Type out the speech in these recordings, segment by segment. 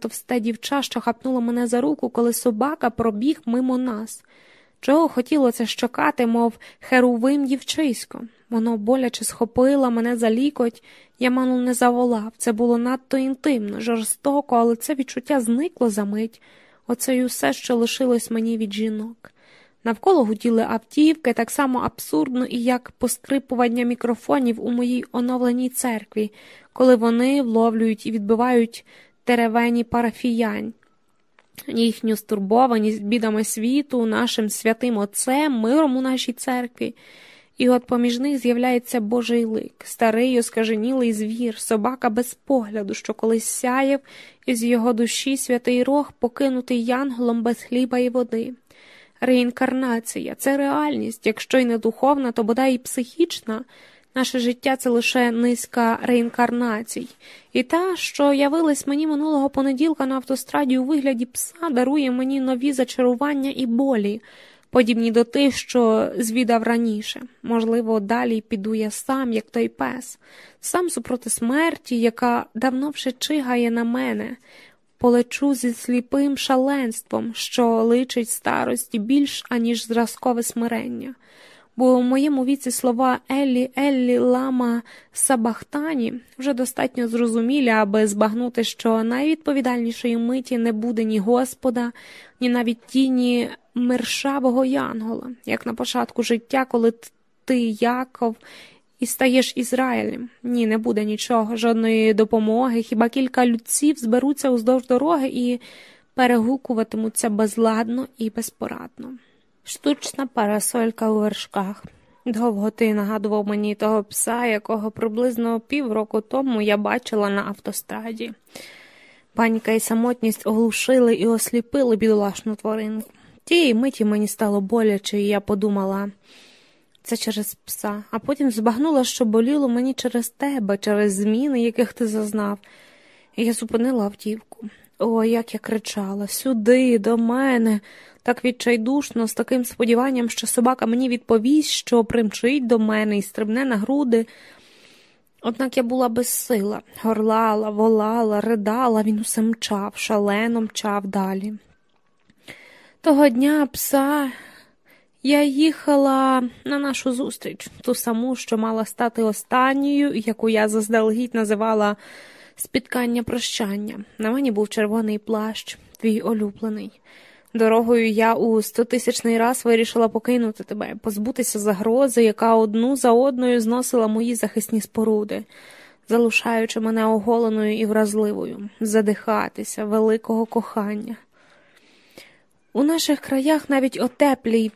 товсте дівча, що хапнуло мене за руку, коли собака пробіг мимо нас. Чого хотіло це щокати, мов херувим дівчисько. Воно боляче схопило мене за лікоть, я ману не заволав. Це було надто інтимно, жорстоко, але це відчуття зникло за мить. Оце й усе, що лишилось мені від жінок. Навколо гуділи автівки, так само абсурдно, і як поскрипування мікрофонів у моїй оновленій церкві, коли вони вловлюють і відбивають теревені парафіянь. Їхню стурбованість бідами світу, нашим святим Отцем, миром у нашій церкві. І от поміж них з'являється Божий лик, старий, оскаженілий звір, собака без погляду, що колись сяяв, із його душі святий рог, покинутий янголом без хліба і води. Реінкарнація це реальність, якщо й не духовна, то бодай і психічна. Наше життя це лише низка реінкарнацій. І та, що явилась мені минулого понеділка на автостраді у вигляді пса, дарує мені нові зачарування і болі, подібні до тих, що звідав раніше. Можливо, далі піду я сам, як той пес, сам супроти смерті, яка давно вже чигає на мене. Полечу зі сліпим шаленством, що личить старості більш аніж зразкове смирення бо у моєму віці слова Еллі, Еллі, Лама, Сабахтані вже достатньо зрозумілі, аби збагнути, що найвідповідальнішої миті не буде ні Господа, ні навіть тіні мершавого Янгола, як на початку життя, коли ти, Яков, і стаєш Ізраїлем. Ні, не буде нічого, жодної допомоги, хіба кілька людців зберуться уздовж дороги і перегукуватимуться безладно і безпорадно штучна парасолька у вершках. Довго ти нагадував мені того пса, якого приблизно півроку тому я бачила на автостраді. Паніка і самотність оглушили і осліпили бідолашну тваринку. Тієї миті мені стало боляче, і я подумала це через пса, а потім збагнула, що боліло мені через тебе, через зміни, яких ти зазнав. І я зупинила автівку. О, як я кричала сюди, до мене, так відчайдушно, з таким сподіванням, що собака мені відповість, що примчить до мене і стрибне на груди. Однак я була безсила, горлала, волала, ридала, він усе мчав, шалено мчав далі. Того дня пса я їхала на нашу зустріч, ту саму, що мала стати останньою, яку я заздалегідь називала спіткання прощання. На мені був червоний плащ, твій улюблений. Дорогою я у стотисячний раз вирішила покинути тебе, позбутися загрози, яка одну за одною зносила мої захисні споруди, залишаючи мене оголеною і вразливою, задихатися, великого кохання. У наших краях навіть о теплій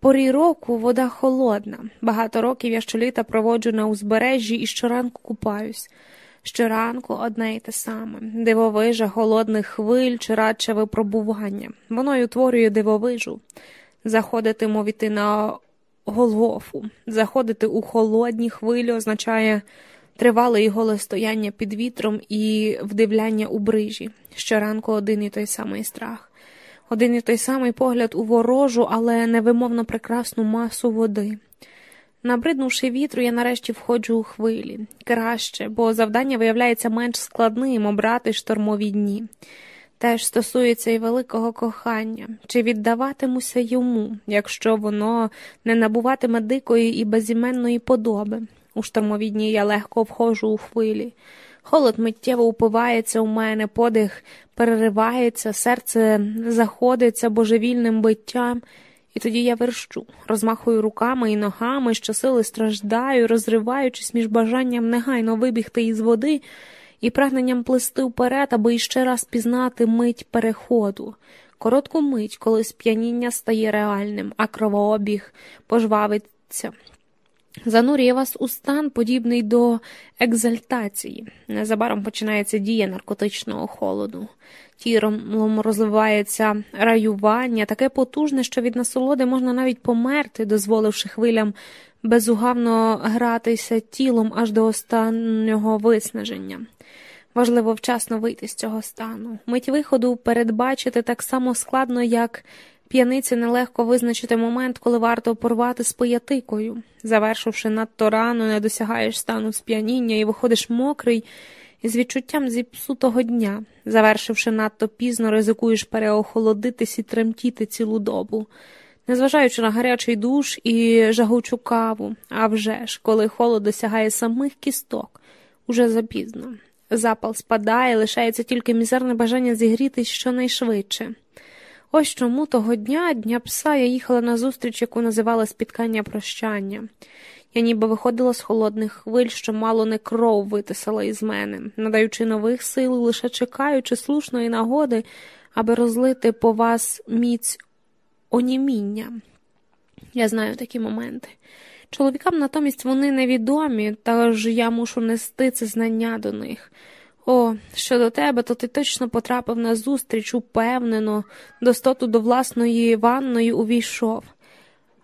порі року вода холодна. Багато років я щоліта проводжу на узбережжі і щоранку купаюсь. Щоранку одне й те саме дивовижа холодних хвиль чи радше випробування. Воно й утворює дивовижу. Заходити, мов іти на Голгофу. Заходити у холодні хвилі означає тривале і голе стояння під вітром і вдивляння у брижі. Щоранку один і той самий страх, один і той самий погляд у ворожу, але невимовно прекрасну масу води. Набриднувши вітру, я нарешті входжу у хвилі. Краще, бо завдання виявляється менш складним обрати штормові дні. Теж стосується і великого кохання, чи віддаватимуся йому, якщо воно не набуватиме дикої і безіменної подоби. У штормові дні я легко входжу у хвилі. Холод миттєво упивається у мене, подих переривається, серце заходиться божевільним биттям. І тоді я верщу, розмахую руками і ногами, щосили страждаю, розриваючись між бажанням негайно вибігти із води і прагненням плисти вперед, аби іще раз пізнати мить переходу. Коротку мить, коли сп'яніння стає реальним, а кровообіг пожвавиться. Занурює вас у стан, подібний до екзальтації. Незабаром починається дія наркотичного холоду. Тілом розливається раювання, таке потужне, що від насолоди можна навіть померти, дозволивши хвилям безугавно гратися тілом аж до останнього виснаження. Важливо вчасно вийти з цього стану. Мить виходу передбачити так само складно, як п'яниці нелегко визначити момент, коли варто порвати з поятикою. Завершивши надто рано, не досягаєш стану сп'яніння і виходиш мокрий з відчуттям зіпсутого дня, завершивши надто пізно, ризикуєш переохолодитись і тремтіти цілу добу. Незважаючи на гарячий душ і жагучу каву, а вже ж, коли холод досягає самих кісток, уже запізно. Запал спадає, лишається тільки мізерне бажання зігрітись щонайшвидше. Ось чому того дня, дня пса, я їхала на зустріч, яку називала спіткання прощання. Я ніби виходила з холодних хвиль, що мало не кров витисала із мене, надаючи нових сил, лише чекаючи слушної нагоди, аби розлити по вас міць оніміння. Я знаю такі моменти. Чоловікам натомість вони невідомі, тож я мушу нести це знання до них. О, щодо тебе, то ти точно потрапив на зустріч, упевнено, достоту до власної ванної увійшов.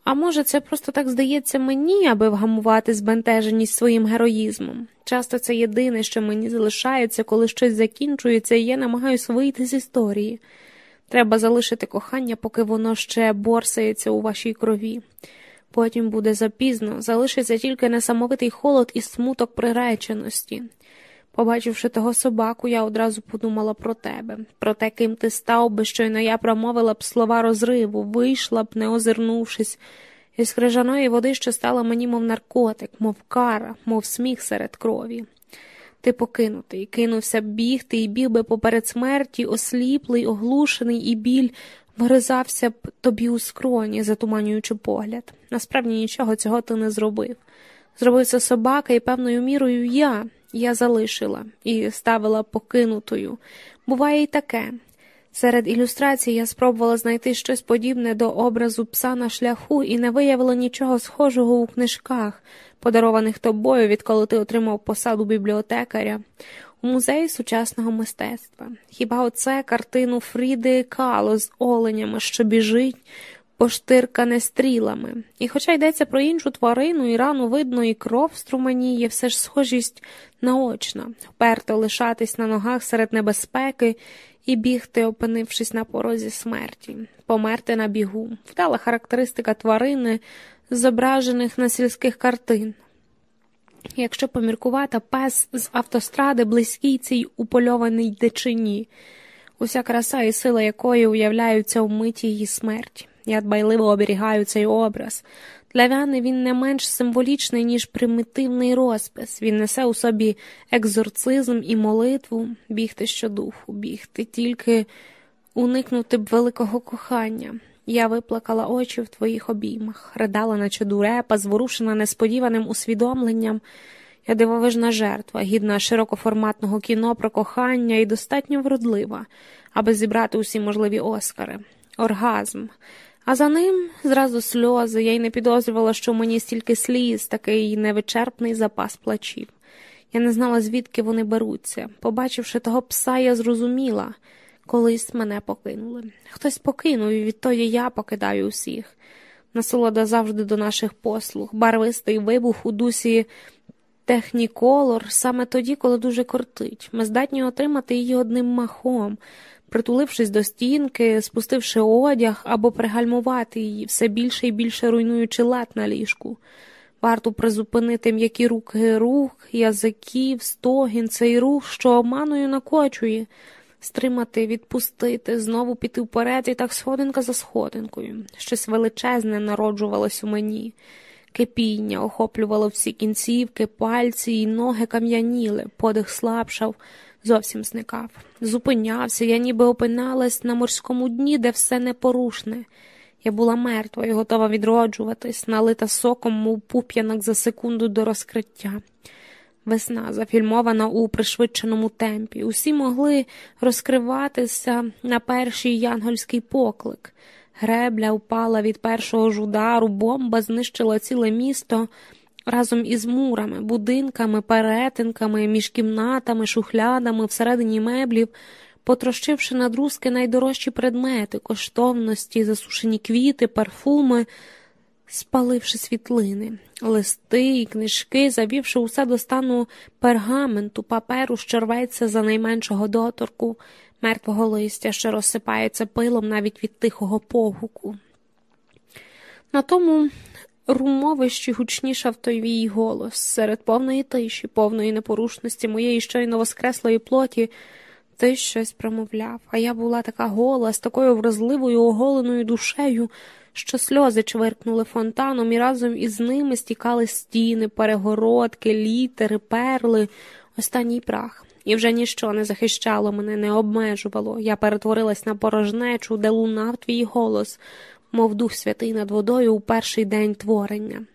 А може, це просто так здається мені, аби вгамувати збентеженість своїм героїзмом. Часто це єдине, що мені залишається, коли щось закінчується, і я намагаюся вийти з історії. Треба залишити кохання, поки воно ще борсається у вашій крові. Потім буде запізно, залишиться тільки несамовитий холод і смуток приреченості. Побачивши того собаку, я одразу подумала про тебе, про те, ким ти став би, щойно я промовила б слова розриву, вийшла б, не озирнувшись, із крижаної води, що стала мені, мов наркотик, мов кара, мов сміх серед крові. Ти покинутий, кинувся б бігти і біг би поперед смерті, осліплий, оглушений, і біль вгризався б тобі у скроні, затуманюючи погляд. Насправді нічого цього ти не зробив. Зробив це собака, і певною мірою я я залишила і ставила покинутою. Буває й таке. Серед ілюстрацій я спробувала знайти щось подібне до образу пса на шляху і не виявила нічого схожого у книжках, подарованих тобою, відколи ти отримав посаду бібліотекаря у музеї сучасного мистецтва. Хіба оце картину Фріди Кало з оленями, що біжить, поштиркане стрілами. І, хоча йдеться про іншу тварину, і рану видно, і кров струменіє, все ж схожість наочна, вперто лишатись на ногах серед небезпеки і бігти, опинившись на порозі смерті, померти на бігу, вдала характеристика тварини, зображених на сільських картин. Якщо поміркувати, пес з автостради близький цій упольованій дичині, уся краса і сила якої уявляються в миті її смерті. Я дбайливо оберігаю цей образ. Для Вяни він не менш символічний, ніж примітивний розпис. Він несе у собі екзорцизм і молитву, бігти щодуху, бігти, тільки уникнути б великого кохання. Я виплакала очі в твоїх обіймах, ридала, наче дурепа, зворушена несподіваним усвідомленням. Я дивовижна жертва, гідна широкоформатного кіно про кохання і достатньо вродлива, аби зібрати усі можливі оскари. Оргазм. А за ним зразу сльози, я й не підозрювала, що в мені стільки сліз, такий невичерпний запас плачів. Я не знала, звідки вони беруться. Побачивши того пса, я зрозуміла, колись мене покинули. Хтось покинув, і відтоді я покидаю усіх. Насолода завжди до наших послуг, барвистий вибух у дусі техніколор саме тоді, коли дуже кортить. Ми здатні отримати її одним махом притулившись до стінки, спустивши одяг або пригальмувати її, все більше і більше руйнуючи лад на ліжку. Варто призупинити м'які руки рух, язиків, стогін, цей рух, що обманою накочує, стримати, відпустити, знову піти вперед і так сходинка за сходинкою. Щось величезне народжувалось у мені. Кипіння охоплювало всі кінцівки, пальці і ноги кам'яніли, подих слабшав, зовсім зникав. Зупинявся, я ніби опиналась на морському дні, де все непорушне. Я була мертва і готова відроджуватись, налита соком, мов пуп'янок за секунду до розкриття. Весна зафільмована у пришвидшеному темпі. Усі могли розкриватися на перший янгольський поклик. Гребля впала від першого ж удару, бомба знищила ціле місто разом із мурами, будинками, перетинками, між кімнатами, шухлядами, всередині меблів, потрощивши на друзки найдорожчі предмети, коштовності, засушені квіти, парфуми, спаливши світлини, листи і книжки, завівши усе до стану пергаменту, паперу, що рветься за найменшого доторку, мертвого листя, що розсипається пилом навіть від тихого погуку. На тому румовищі гучнішав той вій голос серед повної тиші, повної непорушності моєї щойно воскреслої плоті. Ти щось промовляв, а я була така гола, з такою вразливою оголеною душею, що сльози чвиркнули фонтаном, і разом із ними стікали стіни, перегородки, літери, перли, останній прах. І вже ніщо не захищало мене, не обмежувало. Я перетворилась на порожнечу, де лунав твій голос, мов дух святий над водою у перший день творення.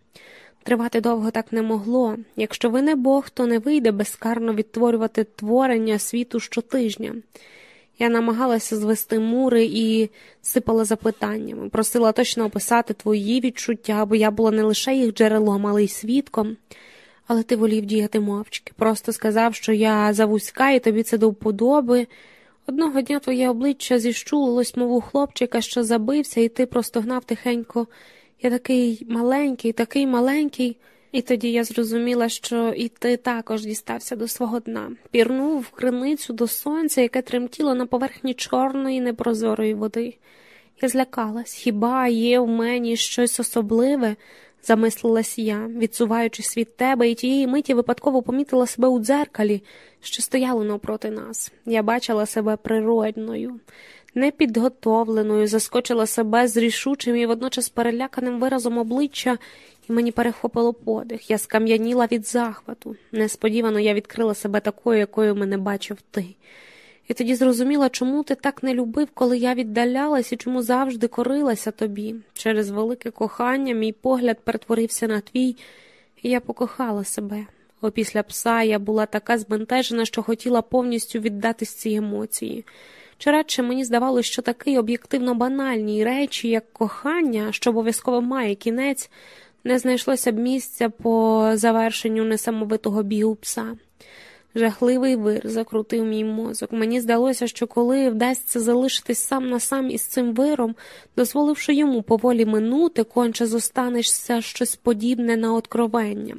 Тривати довго так не могло. Якщо ви не Бог, то не вийде безкарно відтворювати творення світу щотижня. Я намагалася звести мури і сипала запитаннями, просила точно описати твої відчуття, бо я була не лише їх джерелом, але й свідком. Але ти волів діяти мовчки. Просто сказав, що я завузька і тобі це до вподоби. Одного дня твоє обличчя зіщулилось, мов у хлопчика, що забився, і ти просто гнав тихенько. Я такий маленький, такий маленький. І тоді я зрозуміла, що і ти також дістався до свого дна, пірнув в криницю до сонця, яке тремтіло на поверхні чорної непрозорої води. Я злякалась, хіба є в мені щось особливе? Замислилась я, відсуваючись від тебе, і тієї миті випадково помітила себе у дзеркалі, що стояло навпроти нас. Я бачила себе природною, непідготовленою, заскочила себе з рішучим і водночас переляканим виразом обличчя і мені перехопило подих. Я скам'яніла від захвату. Несподівано я відкрила себе такою, якою мене бачив ти. І тоді зрозуміла, чому ти так не любив, коли я віддалялась і чому завжди корилася тобі. Через велике кохання мій погляд перетворився на твій, і я покохала себе. Опісля пса я була така збентежена, що хотіла повністю віддатись цій емоції. Чи радше мені здавалося, що такий об'єктивно банальні речі, як кохання, що обов'язково має кінець, не знайшлося б місця по завершенню несамовитого бігу пса. Жахливий вир закрутив мій мозок. Мені здалося, що коли вдасться залишитись сам на сам із цим виром, дозволивши йому поволі минути, конче зостанешся щось подібне на откровення.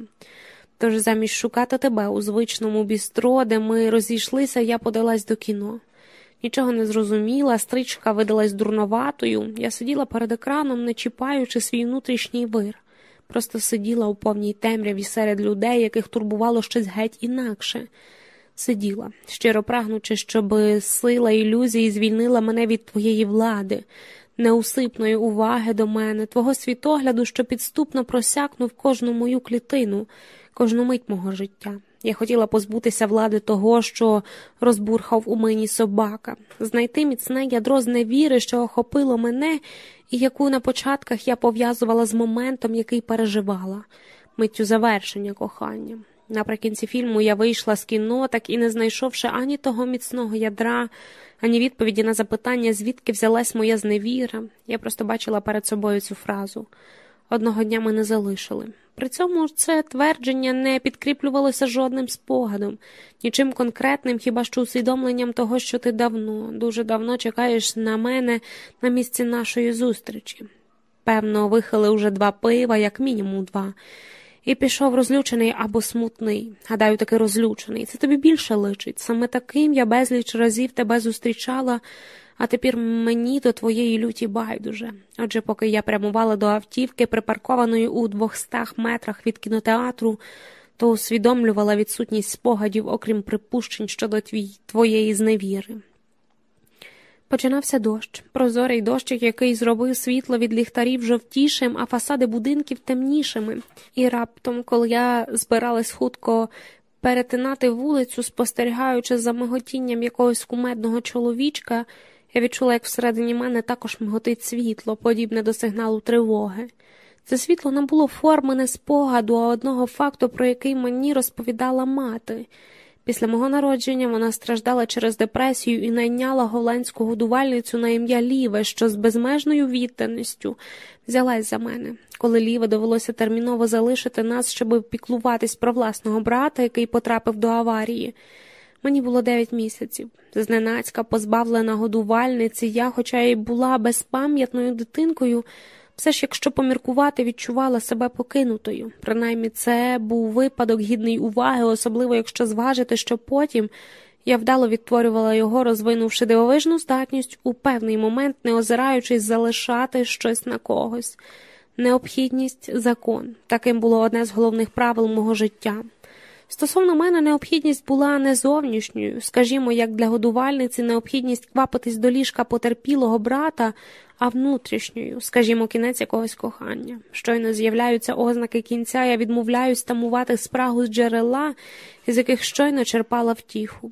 Тож замість шукати тебе у звичному бістро, де ми розійшлися, я подалась до кіно. Нічого не зрозуміла, стрічка видалась дурноватою. Я сиділа перед екраном, не чіпаючи свій внутрішній вир просто сиділа у повній темряві серед людей, яких турбувало щось геть інакше. Сиділа, щиро прагнучи, щоб сила ілюзії звільнила мене від твоєї влади, неусипної уваги до мене, твого світогляду, що підступно просякнув кожну мою клітину, кожну мить мого життя. Я хотіла позбутися влади того, що розбурхав у мені собака, знайти міцне ядро з невіри, що охопило мене, і яку на початках я пов'язувала з моментом, який переживала, миттю завершення кохання. Наприкінці фільму я вийшла з кіно, так і не знайшовши ані того міцного ядра, ані відповіді на запитання, звідки взялась моя зневіра. Я просто бачила перед собою цю фразу. Одного дня мене залишили. При цьому це твердження не підкріплювалося жодним спогадом, нічим конкретним, хіба що усвідомленням того, що ти давно, дуже давно чекаєш на мене на місці нашої зустрічі. Певно, вихили уже два пива, як мінімум два, і пішов розлючений або смутний. Гадаю, таки розлючений. Це тобі більше личить. Саме таким я безліч разів тебе зустрічала а тепер мені до твоєї люті байдуже. Отже, поки я прямувала до автівки, припаркованої у двохстах метрах від кінотеатру, то усвідомлювала відсутність спогадів, окрім припущень щодо твій, твоєї зневіри. Починався дощ, прозорий дощик, який зробив світло від ліхтарів жовтішим, а фасади будинків темнішими. І раптом, коли я збиралась хутко перетинати вулицю, спостерігаючи за миготінням якогось кумедного чоловічка, я відчула, як всередині мене також миготить світло, подібне до сигналу тривоги. Це світло не було форми не спогаду, а одного факту, про який мені розповідала мати. Після мого народження вона страждала через депресію і найняла голландську годувальницю на ім'я Ліве, що з безмежною відданістю взялась за мене. Коли Ліве довелося терміново залишити нас, щоб піклуватись про власного брата, який потрапив до аварії. Мені було дев'ять місяців. Зненацька, позбавлена годувальниці, я, хоча й була безпам'ятною дитинкою, все ж, якщо поміркувати, відчувала себе покинутою. Принаймні, це був випадок гідний уваги, особливо якщо зважити, що потім я вдало відтворювала його, розвинувши дивовижну здатність у певний момент, не озираючись залишати щось на когось. Необхідність закон. Таким було одне з головних правил мого життя. Стосовно мене, необхідність була не зовнішньою, скажімо, як для годувальниці необхідність квапитись до ліжка потерпілого брата, а внутрішньою, скажімо, кінець якогось кохання. Щойно з'являються ознаки кінця, я відмовляюсь тамувати спрагу з джерела, із яких щойно черпала втіху.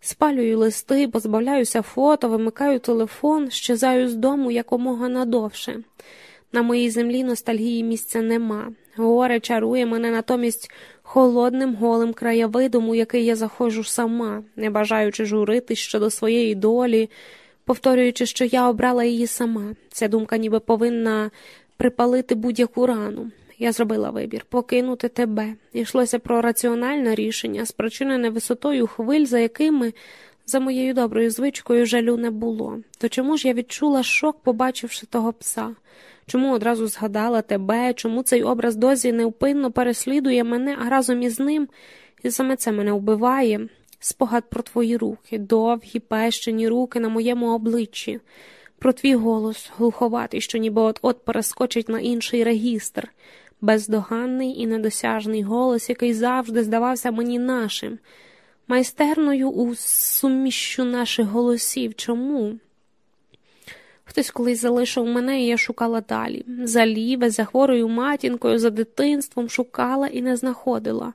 Спалюю листи, позбавляюся фото, вимикаю телефон, щезаю з дому якомога надовше. На моїй землі ностальгії місця нема. Горе чарує мене натомість холодним голим краєвидом, у який я заходжу сама, не бажаючи журитись щодо своєї долі, повторюючи, що я обрала її сама. Ця думка ніби повинна припалити будь-яку рану. Я зробила вибір покинути тебе. Йшлося про раціональне рішення, спричинене висотою хвиль, за якими, за моєю доброю звичкою, жалю не було. То чому ж я відчула шок, побачивши того пса? Чому одразу згадала тебе, чому цей образ дозі невпинно переслідує мене, а разом із ним, і саме це мене вбиває, спогад про твої руки, довгі, пещені руки на моєму обличчі, про твій голос, глуховатий, що ніби от от перескочить на інший регістр, бездоганний і недосяжний голос, який завжди здавався мені нашим, майстерною у суміщу наших голосів. Чому? Хтось колись залишив мене, і я шукала далі. За ліве, за хворою матінкою, за дитинством шукала і не знаходила.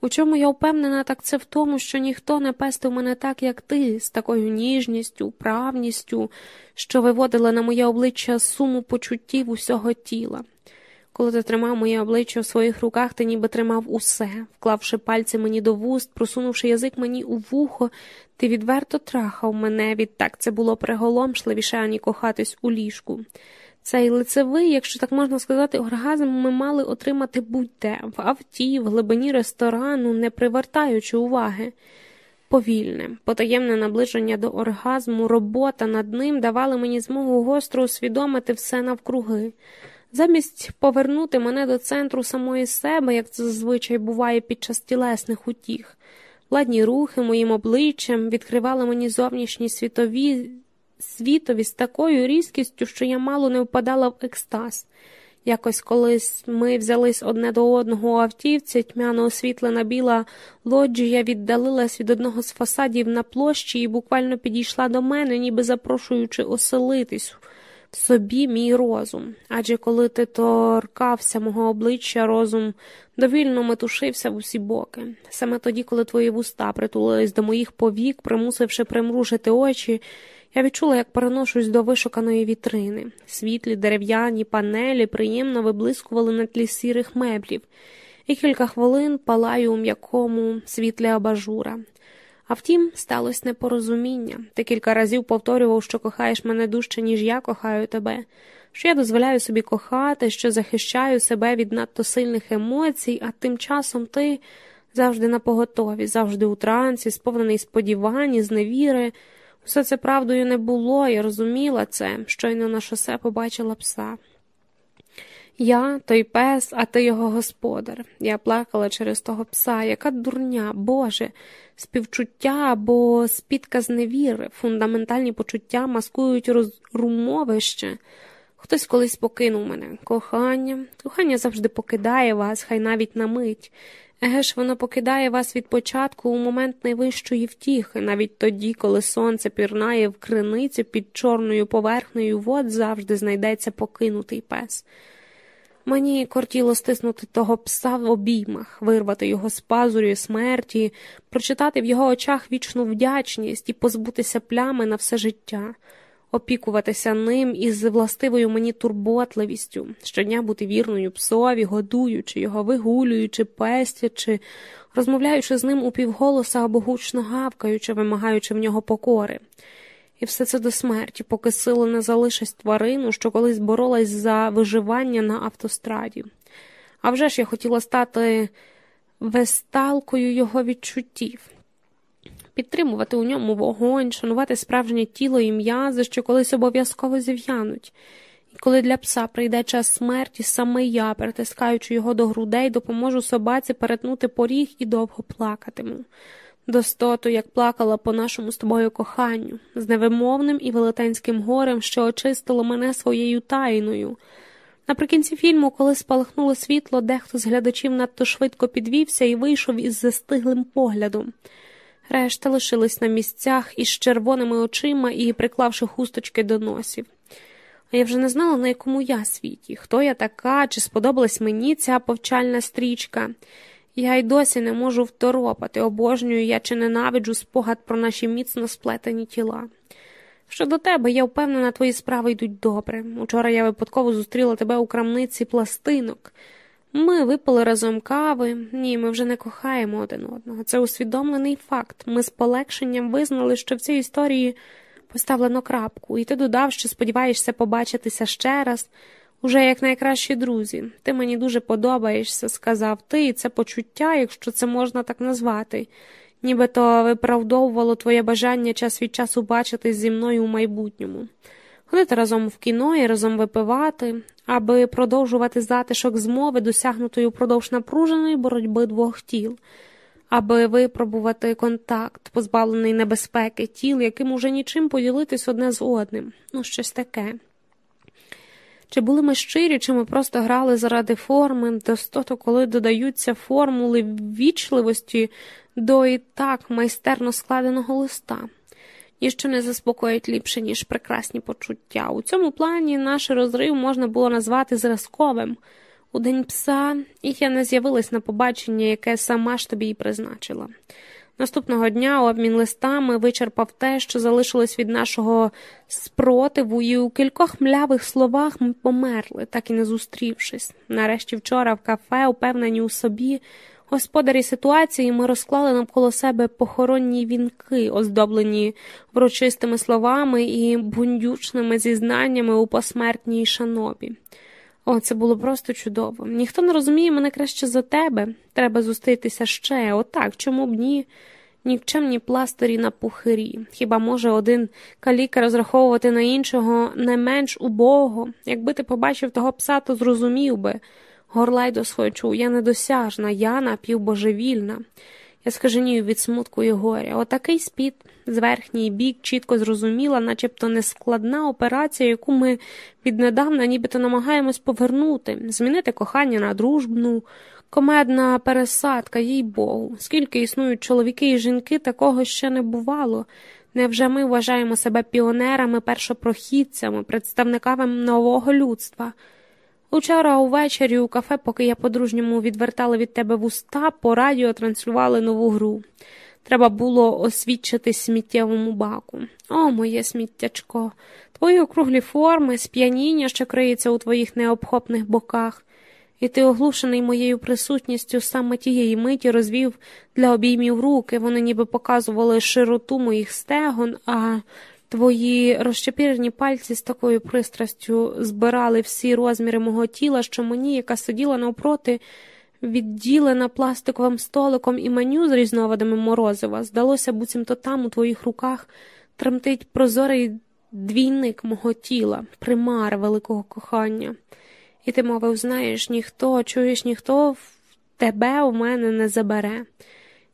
У чому я впевнена, так це в тому, що ніхто не пестив мене так, як ти, з такою ніжністю, правністю, що виводила на моє обличчя суму почуттів усього тіла. Коли ти тримав моє обличчя в своїх руках, ти ніби тримав усе, вклавши пальці мені до вуст, просунувши язик мені у вухо, ти відверто трахав мене, відтак це було приголомшливіше, ані кохатись у ліжку. Цей лицевий, якщо так можна сказати, оргазм ми мали отримати будь-де в авті, в глибині ресторану, не привертаючи уваги. Повільне, потаємне наближення до оргазму, робота над ним давали мені змогу гостро усвідомити все навкруги. Замість повернути мене до центру самої себе, як це зазвичай буває під час тілесних утіх. Ладні рухи моїм обличчям відкривали мені зовнішні світові світові з такою різкістю, що я мало не впадала в екстаз. Якось колись ми взялись одне до одного у автівці, тьмяно освітлена біла лоджія віддалилась від одного з фасадів на площі і буквально підійшла до мене, ніби запрошуючи оселитись собі мій розум. Адже коли ти торкався мого обличчя, розум довільно метушився в усі боки. Саме тоді, коли твої вуста притулились до моїх повік, примусивши примружити очі, я відчула, як переношусь до вишуканої вітрини. Світлі дерев'яні панелі приємно виблискували на тлі сірих меблів, і кілька хвилин палаю у м'якому світлі абажура. А втім, сталося непорозуміння. Ти кілька разів повторював, що кохаєш мене дужче, ніж я кохаю тебе, що я дозволяю собі кохати, що захищаю себе від надто сильних емоцій, а тим часом ти завжди на поготові, завжди у трансі, сповнений сподівань, зневіри. Все це правдою не було, я розуміла це, щойно на шосе побачила пса. Я той пес, а ти його господар. Я плакала через того пса, яка дурня, Боже, співчуття або спідка зневіри, фундаментальні почуття маскують розрумовище. Хтось колись покинув мене. Кохання, кохання завжди покидає вас, хай навіть на мить. Еге ж, воно покидає вас від початку у момент найвищої втіхи, навіть тоді, коли сонце пірнає в криницю під чорною поверхнею вод завжди знайдеться покинутий пес. Мені кортіло стиснути того пса в обіймах, вирвати його з пазурю смерті, прочитати в його очах вічну вдячність і позбутися плями на все життя опікуватися ним із властивою мені турботливістю, щодня бути вірною псові, годуючи його, вигулюючи, пестячи, розмовляючи з ним у півголоса або гучно гавкаючи, вимагаючи в нього покори. І все це до смерті, поки сили не залишить тварину, що колись боролась за виживання на автостраді. А вже ж я хотіла стати весталкою його відчуттів підтримувати у ньому вогонь, шанувати справжнє тіло і м'язи, що колись обов'язково зів'януть. І коли для пса прийде час смерті, саме я, перетискаючи його до грудей, допоможу собаці перетнути поріг і довго плакатиму. Достоту, як плакала по нашому з тобою коханню, з невимовним і велетенським горем, що очистило мене своєю тайною. Наприкінці фільму, коли спалахнуло світло, дехто з глядачів надто швидко підвівся і вийшов із застиглим поглядом. Решта лишились на місцях із червоними очима і приклавши хусточки до носів. А я вже не знала, на якому я світі, хто я така, чи сподобалась мені ця повчальна стрічка. Я й досі не можу второпати, обожнюю я чи ненавиджу спогад про наші міцно сплетені тіла. Щодо тебе, я впевнена, твої справи йдуть добре. Учора я випадково зустріла тебе у крамниці пластинок. Ми випили разом кави. Ні, ми вже не кохаємо один одного. Це усвідомлений факт. Ми з полегшенням визнали, що в цій історії поставлено крапку, і ти додав, що сподіваєшся побачитися ще раз, уже як найкращі друзі. Ти мені дуже подобаєшся, сказав ти, і це почуття, якщо це можна так назвати нібито виправдовувало твоє бажання час від часу бачитись зі мною у майбутньому, ходити разом в кіно і разом випивати, аби продовжувати затишок змови, досягнутої упродовж напруженої боротьби двох тіл, аби випробувати контакт, позбавлений небезпеки тіл, яким уже нічим поділитись одне з одним, ну щось таке. Чи були ми щирі, чи ми просто грали заради форми, достото, коли додаються формули ввічливості до і так майстерно складеного листа, Ніщо не заспокоїть ліпше, ніж прекрасні почуття. У цьому плані наш розрив можна було назвати зразковим. У день пса і я не з'явилась на побачення, яке сама ж тобі й призначила. Наступного дня обмін листами вичерпав те, що залишилось від нашого спротиву, і у кількох млявих словах ми померли, так і не зустрівшись. Нарешті вчора в кафе, упевнені у собі, Господарі ситуації ми розклали навколо себе похоронні вінки, оздоблені врочистими словами і бундючними зізнаннями у посмертній шанобі. О, це було просто чудово. Ніхто не розуміє мене краще за тебе. Треба зустрітися ще. Отак, чому б ні? Нікчемні пластирі на пухирі. Хіба може один каліка розраховувати на іншого не менш убого? Якби ти побачив того пса, то зрозумів би. Горлайдо свою чув, я недосяжна, я напівбожевільна. Я скаженію від смутку і горя. Отакий спід з верхній бік чітко зрозуміла, начебто нескладна операція, яку ми віднедавна нібито намагаємось повернути, змінити кохання на дружбну, комедна пересадка, їй Богу. Скільки існують чоловіки і жінки, такого ще не бувало. Невже ми вважаємо себе піонерами, першопрохідцями, представниками нового людства? Учора увечері у кафе, поки я по-дружньому відвертала від тебе вуста, по радіо транслювали нову гру. Треба було освідчити сміттєвому баку. О, моє сміттячко, твої округлі форми, сп'яніння, що криється у твоїх необхопних боках, і ти, оглушений моєю присутністю, саме тієї миті розвів для обіймів руки, вони ніби показували широту моїх стегон, а Твої розчепірені пальці з такою пристрастю збирали всі розміри мого тіла, що мені, яка сиділа навпроти, відділена пластиковим столиком і меню з різновидами морозива, здалося, буцімто там у твоїх руках тремтить прозорий двійник мого тіла, примар великого кохання. І ти мовив, знаєш, ніхто, чуєш, ніхто тебе у мене не забере.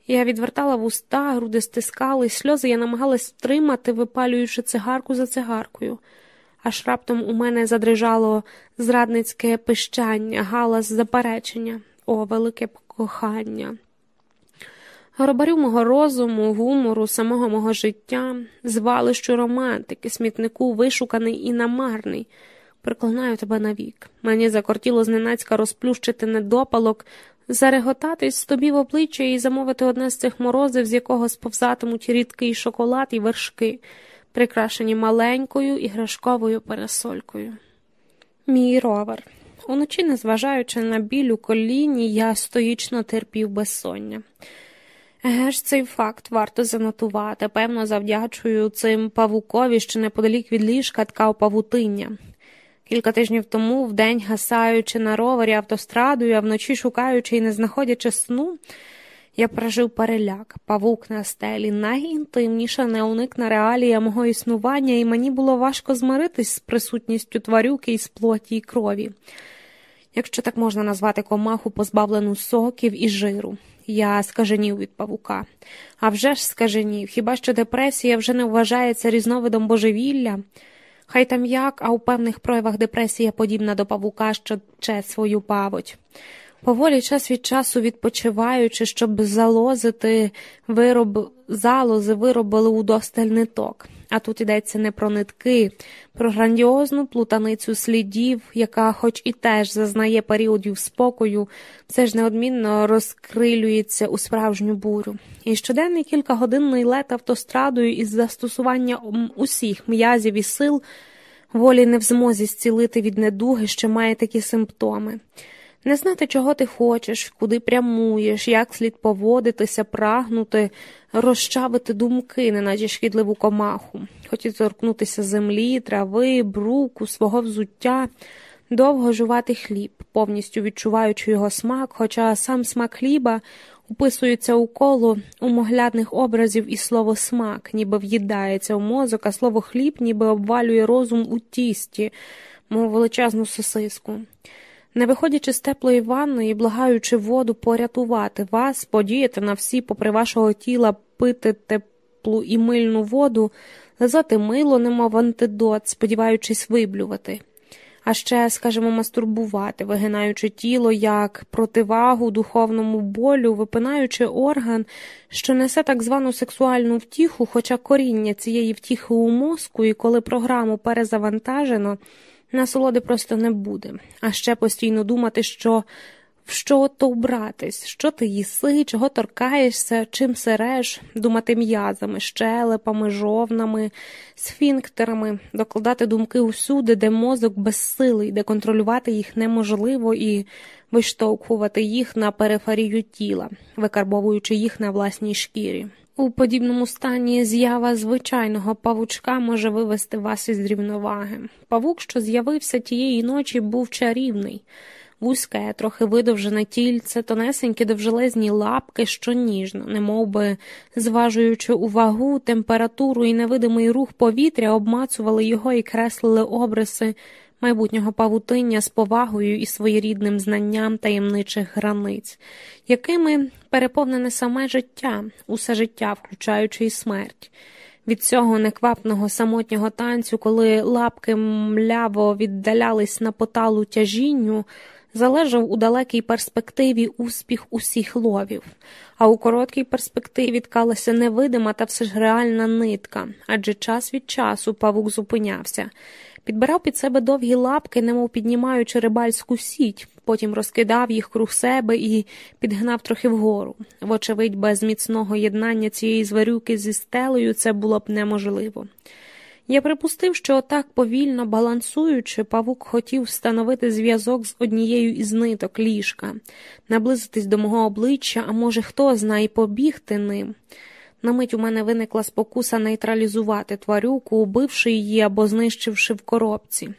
Я відвертала вуста, груди стискали, сльози я намагалась стримати, випалюючи цигарку за цигаркою. Аж раптом у мене задрижало зрадницьке пищання, галас заперечення, о, велике кохання. Гробарю мого розуму, гумору, самого мого життя, звалищу романтики, смітнику вишуканий і намарний. Приклонаю тебе навік. Мені закортіло зненацька розплющити недопалок зареготатись з тобі в обличчя і замовити одне з цих морозив, з якого сповзатимуть рідкий шоколад і вершки, прикрашені маленькою іграшковою пересолькою. Мій ровер. Уночі, незважаючи на біль у коліні, я стоїчно терпів безсоння. Еге ж, цей факт варто занотувати, певно, завдячую цим павукові, що неподалік від ліжка ткав павутиння. Кілька тижнів тому, вдень гасаючи на ровері автострадою, а вночі шукаючи і не знаходячи сну, я прожив переляк, павук на стелі, найінтимніша неуникна реалія мого існування, і мені було важко змиритись з присутністю тварюки із плоті і крові, якщо так можна назвати комаху, позбавлену соків і жиру. Я скаженів від павука. А вже ж скаженів, хіба що депресія вже не вважається різновидом божевілля? Хай там як, а у певних проявах депресія подібна до павука, що че свою паводь. Поволі час від часу відпочиваючи, щоб залозити вироб, залози виробили удосталь ниток. А тут йдеться не про нитки, про грандіозну плутаницю слідів, яка, хоч і теж зазнає періодів спокою, все ж неодмінно розкрилюється у справжню бурю. І щоденний кількагодинний лет автострадою із застосуванням усіх м'язів і сил волі не в змозі зцілити від недуги, що має такі симптоми. Не знати, чого ти хочеш, куди прямуєш, як слід поводитися, прагнути, розчавити думки, неначе шкідливу комаху, хотіти торкнутися землі, трави, бруку, свого взуття, довго жувати хліб, повністю відчуваючи його смак, хоча сам смак хліба уписується у коло умоглядних образів і слово смак, ніби в'їдається у мозок, а слово хліб ніби обвалює розум у тісті, мов величезну сосиску. Не виходячи з теплої ванної, благаючи воду порятувати вас, подіяти на всі, попри вашого тіла, пити теплу і мильну воду, лизати мило, немов антидот, сподіваючись виблювати. А ще, скажімо, мастурбувати, вигинаючи тіло як противагу духовному болю, випинаючи орган, що несе так звану сексуальну втіху, хоча коріння цієї втіхи у мозку, і коли програму перезавантажено насолоди просто не буде, а ще постійно думати, що в що то вбратись, що ти їси, чого торкаєшся, чим сереш, думати м'язами, щелепами, жовнами, сфінктерами, докладати думки усюди, де мозок безсилий, де контролювати їх неможливо і виштовхувати їх на периферію тіла, викарбовуючи їх на власній шкірі. У подібному стані з'ява звичайного павучка може вивести вас із рівноваги. Павук, що з'явився тієї ночі, був чарівний, вузьке, трохи видовжене тільце, тонесенькі довжелезні лапки, що ніжно, немов би, зважуючи увагу, температуру і невидимий рух повітря, обмацували його і креслили обриси майбутнього павутиння з повагою і своєрідним знанням таємничих границь, якими переповнене саме життя, усе життя, включаючи і смерть. Від цього неквапного самотнього танцю, коли лапки мляво віддалялись на поталу тяжінню, залежав у далекій перспективі успіх усіх ловів, а у короткій перспективі ткалася невидима та все ж реальна нитка, адже час від часу павук зупинявся підбирав під себе довгі лапки, немов піднімаючи рибальську сіть, потім розкидав їх круг себе і підгнав трохи вгору. Вочевидь, без міцного єднання цієї зварюки зі стелею це було б неможливо. Я припустив, що отак повільно балансуючи, павук хотів встановити зв'язок з однією із ниток ліжка, наблизитись до мого обличчя, а може, хто знає, побігти ним. На мить у мене виникла спокуса нейтралізувати тварюку, убивши її або знищивши в коробці.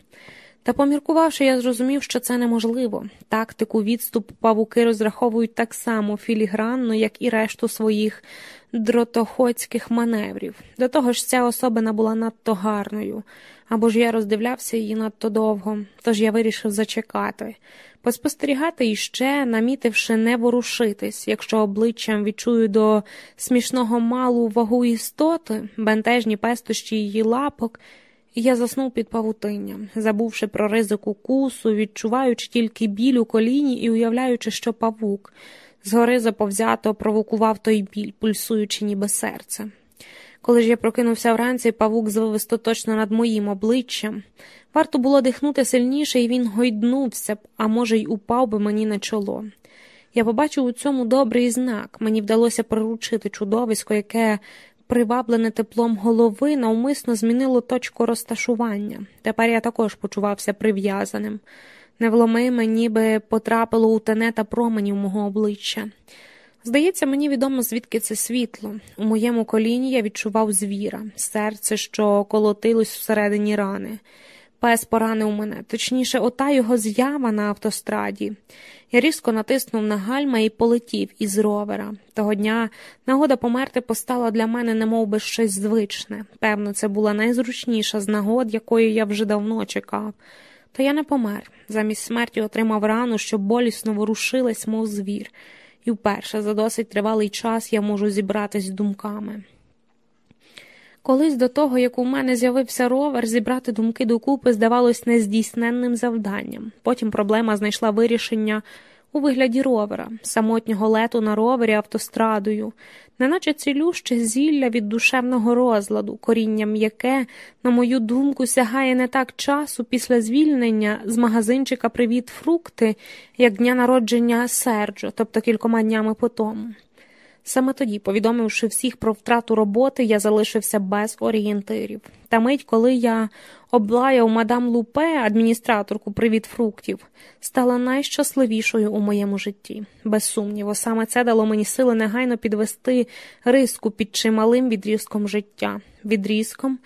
Та, поміркувавши, я зрозумів, що це неможливо. Тактику відступу павуки розраховують так само філігранно, як і решту своїх дротоходських маневрів. До того ж, ця особина була надто гарною, або ж я роздивлявся її надто довго, тож я вирішив зачекати поспостерігати іще, намітивши не ворушитись, якщо обличчям відчую до смішного малу вагу істоти, бентежні пестощі її лапок, і я заснув під павутинням, забувши про ризик укусу, відчуваючи тільки біль у коліні і уявляючи, що павук згори заповзято провокував той біль, пульсуючи ніби серце. Коли ж я прокинувся вранці, павук звив точно над моїм обличчям. Варто було дихнути сильніше, і він гойднувся б, а може, й упав би мені на чоло. Я побачив у цьому добрий знак. Мені вдалося приручити чудовисько, яке, приваблене теплом голови, навмисно змінило точку розташування. Тепер я також почувався прив'язаним. Невломиме, ніби потрапило у тенета променів мого обличчя. Здається, мені відомо, звідки це світло. У моєму коліні я відчував звіра, серце, що колотилось всередині рани. Пес поранив мене, точніше, ота його з'ява на автостраді. Я різко натиснув на гальма і полетів із ровера. Того дня нагода померти постала для мене немов би щось звичне. Певно, це була найзручніша з нагод, якої я вже давно чекав. Та я не помер. Замість смерті отримав рану, що болісно ворушилась, мов звір, і вперше за досить тривалий час я можу зібратись думками. Колись до того, як у мене з'явився ровер, зібрати думки докупи здавалось нездійсненним завданням. Потім проблема знайшла вирішення у вигляді ровера, самотнього лету на ровері автострадою, неначе цілюще зілля від душевного розладу, корінням яке, на мою думку, сягає не так часу після звільнення з магазинчика Привіт фрукти, як дня народження Серджо, тобто кількома днями по тому. Саме тоді, повідомивши всіх про втрату роботи, я залишився без орієнтирів. Та мить, коли я облаяв мадам Лупе, адміністраторку привіт фруктів, стала найщасливішою у моєму житті. Без сумніву, саме це дало мені сили негайно підвести риску під чималим відрізком життя. Відрізком,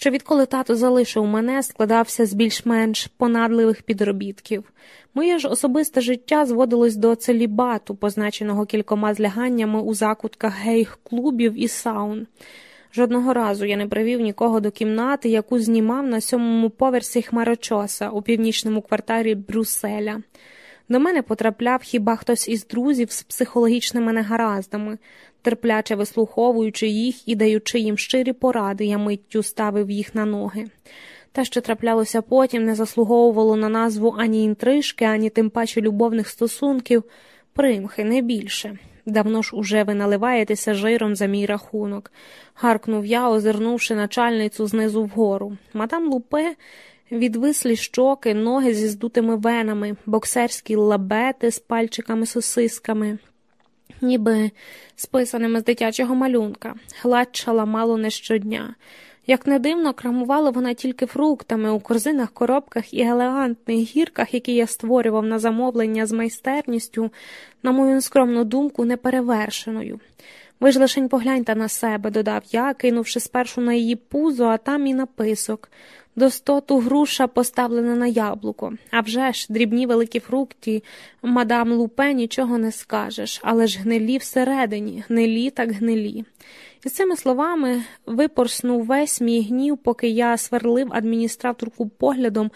що відколи тато залишив мене, складався з більш-менш понадливих підробітків. Моє ж особисте життя зводилось до целібату, позначеного кількома зляганнями у закутках гейх-клубів і саун. Жодного разу я не привів нікого до кімнати, яку знімав на сьомому поверсі хмарочоса у північному кварталі Брюсселя. До мене потрапляв хіба хтось із друзів з психологічними негараздами, терпляче вислуховуючи їх і даючи їм щирі поради, я миттю ставив їх на ноги. Те, що траплялося потім, не заслуговувало на назву ані інтрижки, ані тим паче любовних стосунків, примхи, не більше. Давно ж уже ви наливаєтеся жиром за мій рахунок, гаркнув я, озирнувши начальницю знизу вгору. Мадам Лупе відвислі щоки, ноги зі здутими венами, боксерські лабети з пальчиками сосисками, ніби списаними з дитячого малюнка, гладчала мало не щодня. Як не дивно, крамувала вона тільки фруктами у корзинах, коробках і елегантних гірках, які я створював на замовлення з майстерністю, на мою скромну думку, неперевершеною. Ви ж лишень погляньте на себе, додав я, кинувши спершу на її пузо, а там і написок. Достоту груша поставлена на яблуко. А вже ж, дрібні великі фрукті, мадам Лупе нічого не скажеш, але ж гнилі всередині, гнилі так гнилі. І цими словами випорснув весь мій гнів, поки я сверлив адміністраторку поглядом,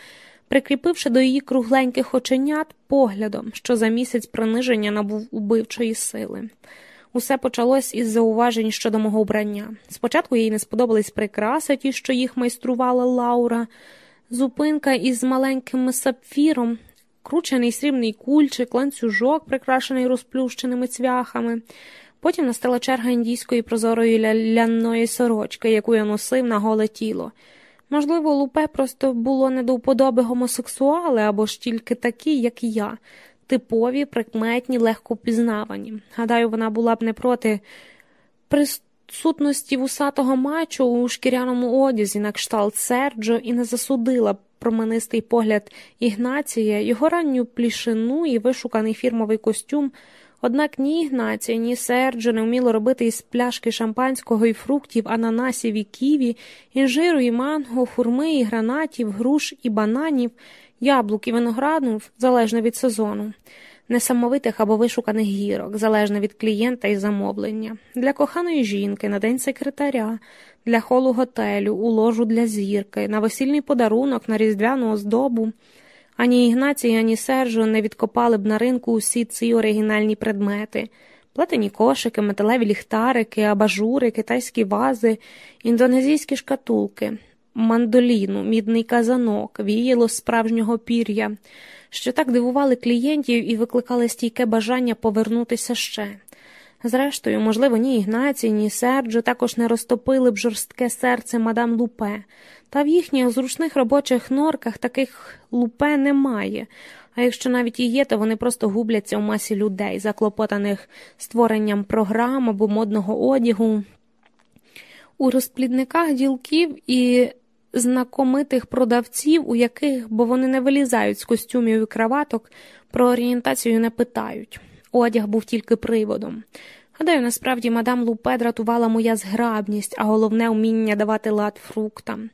прикріпивши до її кругленьких оченят поглядом, що за місяць приниження набув убивчої сили. Усе почалось із зауважень щодо мого вбрання. Спочатку їй не сподобались прикраси, ті, що їх майструвала Лаура, зупинка із маленьким сапфіром, кручений срібний кульчик, ланцюжок, прикрашений розплющеними цвяхами. Потім настала черга індійської прозорої лянної сорочки, яку я носив на голе тіло. Можливо, лупе просто було не до вподоби гомосексуали або ж тільки такі, як я, типові, прикметні, легко впізнавані. Гадаю, вона була б не проти присутності вусатого мачо у шкіряному одязі на кшталт Серджо і не засудила б променистий погляд Ігнація, його ранню плішину і вишуканий фірмовий костюм. Однак ні Ігнація, ні Серджо не вміло робити із пляшки шампанського і фруктів, ананасів і ківі, інжиру і манго, хурми і гранатів, груш і бананів, яблук і виноградів, залежно від сезону, несамовитих або вишуканих гірок, залежно від клієнта і замовлення, для коханої жінки, на день секретаря, для холу готелю, у ложу для зірки, на весільний подарунок, на різдвяну оздобу. Ані Ігнацій, ані Сержо не відкопали б на ринку усі ці оригінальні предмети. Плетені кошики, металеві ліхтарики, абажури, китайські вази, індонезійські шкатулки, мандоліну, мідний казанок, віяло справжнього пір'я, що так дивували клієнтів і викликали стійке бажання повернутися ще. Зрештою, можливо, ні Ігнацій, ні Серджо також не розтопили б жорстке серце мадам Лупе, та в їхніх зручних робочих норках таких лупе немає. А якщо навіть і є, то вони просто губляться у масі людей, заклопотаних створенням програм або модного одягу. У розплідниках ділків і знакомитих продавців, у яких, бо вони не вилізають з костюмів і краваток, про орієнтацію не питають. Одяг був тільки приводом. Гадаю, насправді мадам Лупе дратувала моя зграбність, а головне вміння давати лад фруктам.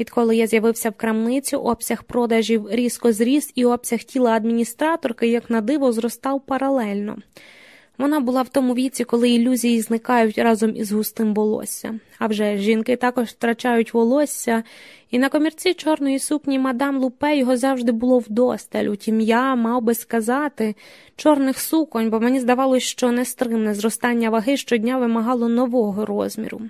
Відколи я з'явився в крамницю, обсяг продажів різко зріс, і обсяг тіла адміністраторки, як на диво, зростав паралельно. Вона була в тому віці, коли ілюзії зникають разом із густим волоссям. А вже жінки також втрачають волосся, і на комірці чорної сукні мадам Лупе його завжди було вдосталь. Утім, я мав би сказати чорних суконь, бо мені здавалося, що нестримне зростання ваги щодня вимагало нового розміру.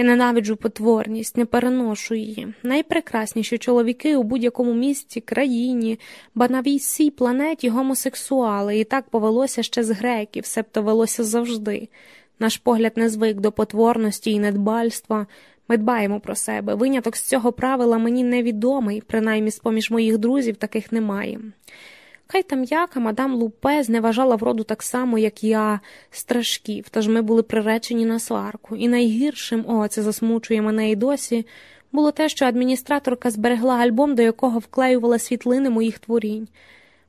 Я ненавиджу потворність, не переношу її. Найпрекрасніші чоловіки у будь-якому місті, країні, ба на всій планеті гомосексуали, і так повелося ще з греків, себто велося завжди. Наш погляд не звик до потворності і недбальства. Ми дбаємо про себе. Виняток з цього правила мені невідомий, принаймні з поміж моїх друзів таких немає. Хай там яка мадам Лупе зневажала вроду так само, як я, страшків, тож ми були приречені на сварку. І найгіршим, о, це засмучує мене і досі, було те, що адміністраторка зберегла альбом, до якого вклеювала світлини моїх творінь.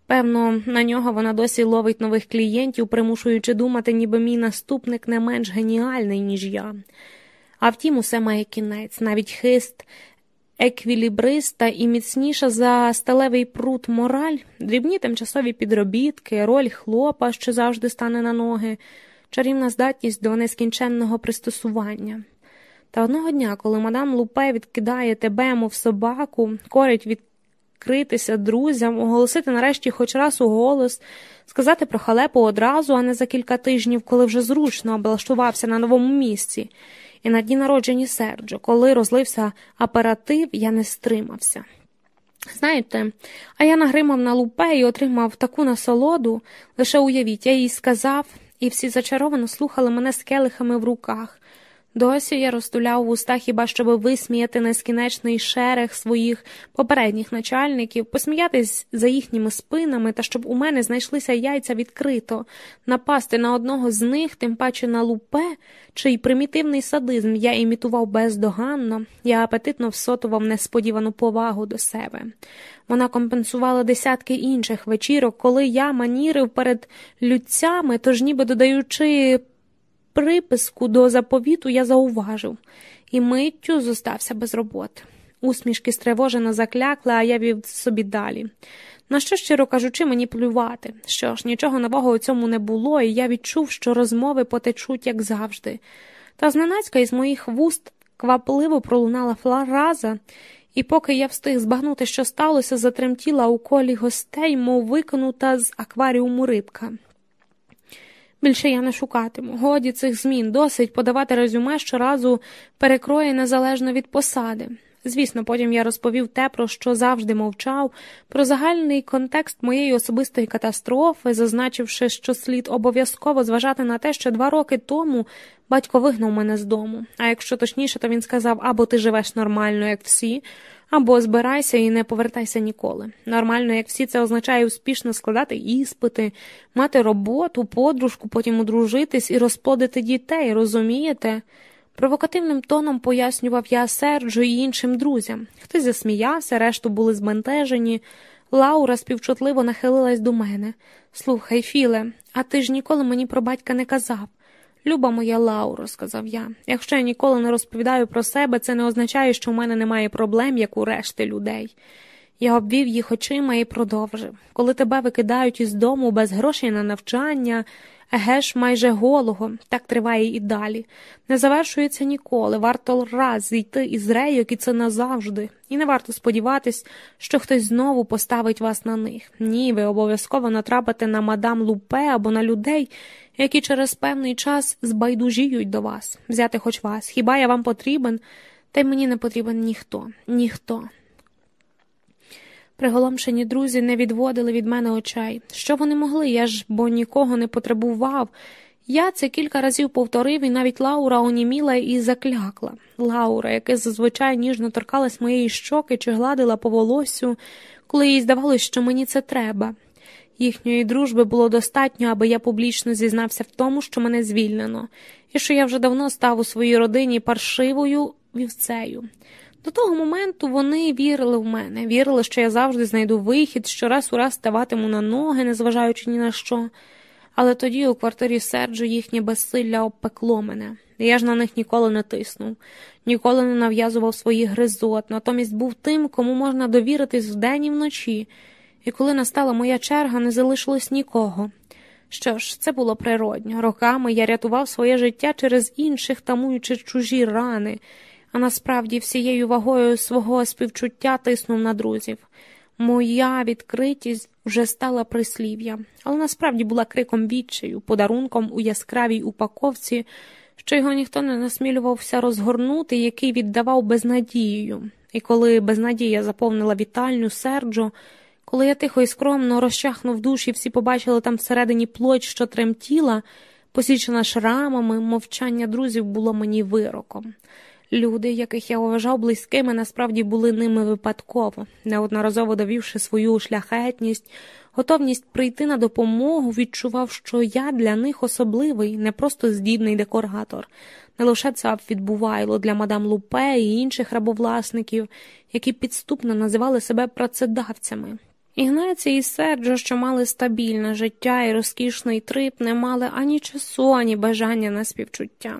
Певно, на нього вона досі ловить нових клієнтів, примушуючи думати, ніби мій наступник не менш геніальний, ніж я. А втім, усе має кінець, навіть хист еквілібриста і міцніша за сталевий прут мораль, дрібні тимчасові підробітки, роль хлопа, що завжди стане на ноги, чарівна здатність до нескінченного пристосування. Та одного дня, коли мадам Лупе відкидає тебе, мов собаку, корить відкритися друзям, оголосити нарешті хоч раз у голос, сказати про халепу одразу, а не за кілька тижнів, коли вже зручно облаштувався на новому місці. І на дні народжені Серджо, коли розлився аператив, я не стримався. Знаєте, а я нагримав на лупе і отримав таку насолоду, лише уявіть, я їй сказав, і всі зачаровано слухали мене з келихами в руках. Досі я розтуляв вуста хіба щоби висміяти нескінчений шерех своїх попередніх начальників, посміятись за їхніми спинами та щоб у мене знайшлися яйця відкрито, напасти на одного з них, тим паче на лупе, чий примітивний садизм я імітував бездоганно, я апетитно всотував несподівану повагу до себе. Вона компенсувала десятки інших вечірок, коли я манірив перед людцями, тож ніби додаючи приписку до заповіту я зауважив і миттю зостався без роботи. Усмішки стривожено заклякли, а я вів собі далі. На що, щиро кажучи, мені плювати. Що ж, нічого нового у цьому не було, і я відчув, що розмови потечуть, як завжди. Та зненацька із моїх вуст квапливо пролунала флараза, і поки я встиг збагнути, що сталося, затремтіла у колі гостей, мов виконута з акваріуму рибка. Більше я не шукатиму. Годі цих змін досить подавати резюме щоразу перекроє незалежно від посади. Звісно, потім я розповів те, про що завжди мовчав, про загальний контекст моєї особистої катастрофи, зазначивши, що слід обов'язково зважати на те, що два роки тому батько вигнав мене з дому. А якщо точніше, то він сказав або ти живеш нормально, як всі, або збирайся і не повертайся ніколи. Нормально, як всі, це означає успішно складати іспити, мати роботу, подружку, потім одружитись і розплодити дітей, розумієте? Провокативним тоном пояснював я Серджу і іншим друзям. Хтось засміявся, решту були збентежені. Лаура співчутливо нахилилась до мене. Слухай, Філе, а ти ж ніколи мені про батька не казав. Люба моя Лауро, сказав я, якщо я ніколи не розповідаю про себе, це не означає, що в мене немає проблем, як у решти людей. Я обвів їх очима і продовжив коли тебе викидають із дому без грошей на навчання, еге ж майже голого, так триває і далі. Не завершується ніколи, варто раз зійти із рейок, і це назавжди, і не варто сподіватись, що хтось знову поставить вас на них. Ні, ви обов'язково натрапите на мадам Лупе або на людей, які через певний час збайдужіють до вас, взяти хоч вас. Хіба я вам потрібен? Та й мені не потрібен ніхто, ніхто. Приголомшені друзі не відводили від мене очей. Що вони могли? Я ж бо нікого не потребував. Я це кілька разів повторив, і навіть Лаура оніміла і заклякла. Лаура, яка зазвичай ніжно торкалась моєї щоки чи гладила по волосю, коли їй здавалось, що мені це треба. Їхньої дружби було достатньо, аби я публічно зізнався в тому, що мене звільнено, і що я вже давно став у своїй родині паршивою вівцею. До того моменту вони вірили в мене, вірили, що я завжди знайду вихід, що раз у раз ставатиму на ноги, незважаючи ні на що. Але тоді у квартирі Серджу їхнє безсилля обпекло мене. Я ж на них ніколи не тиснув, ніколи не нав'язував своїх гризот, натомість був тим, кому можна довіритись вдень і вночі, і коли настала моя черга, не залишилось нікого. Що ж, це було природньо. Роками я рятував своє життя через інших, тамуючи чужі рани а насправді всією вагою свого співчуття тиснув на друзів. Моя відкритість вже стала прислів'я, але насправді була криком відчаю, подарунком у яскравій упаковці, що його ніхто не насмілювався розгорнути, який віддавав безнадією. І коли безнадія заповнила вітальню Серджо, коли я тихо і скромно розчахнув душі, всі побачили там всередині плоть, що тремтіла, посічена шрамами, мовчання друзів було мені вироком. Люди, яких я вважав близькими, насправді були ними випадково, неодноразово довівши свою шляхетність, готовність прийти на допомогу, відчував, що я для них особливий, не просто здібний декоратор, не лише цап відбувайло для мадам Лупе і інших рабовласників, які підступно називали себе працедавцями. Ігнацій і Серджо, що мали стабільне життя і розкішний трип, не мали ані часу, ані бажання на співчуття.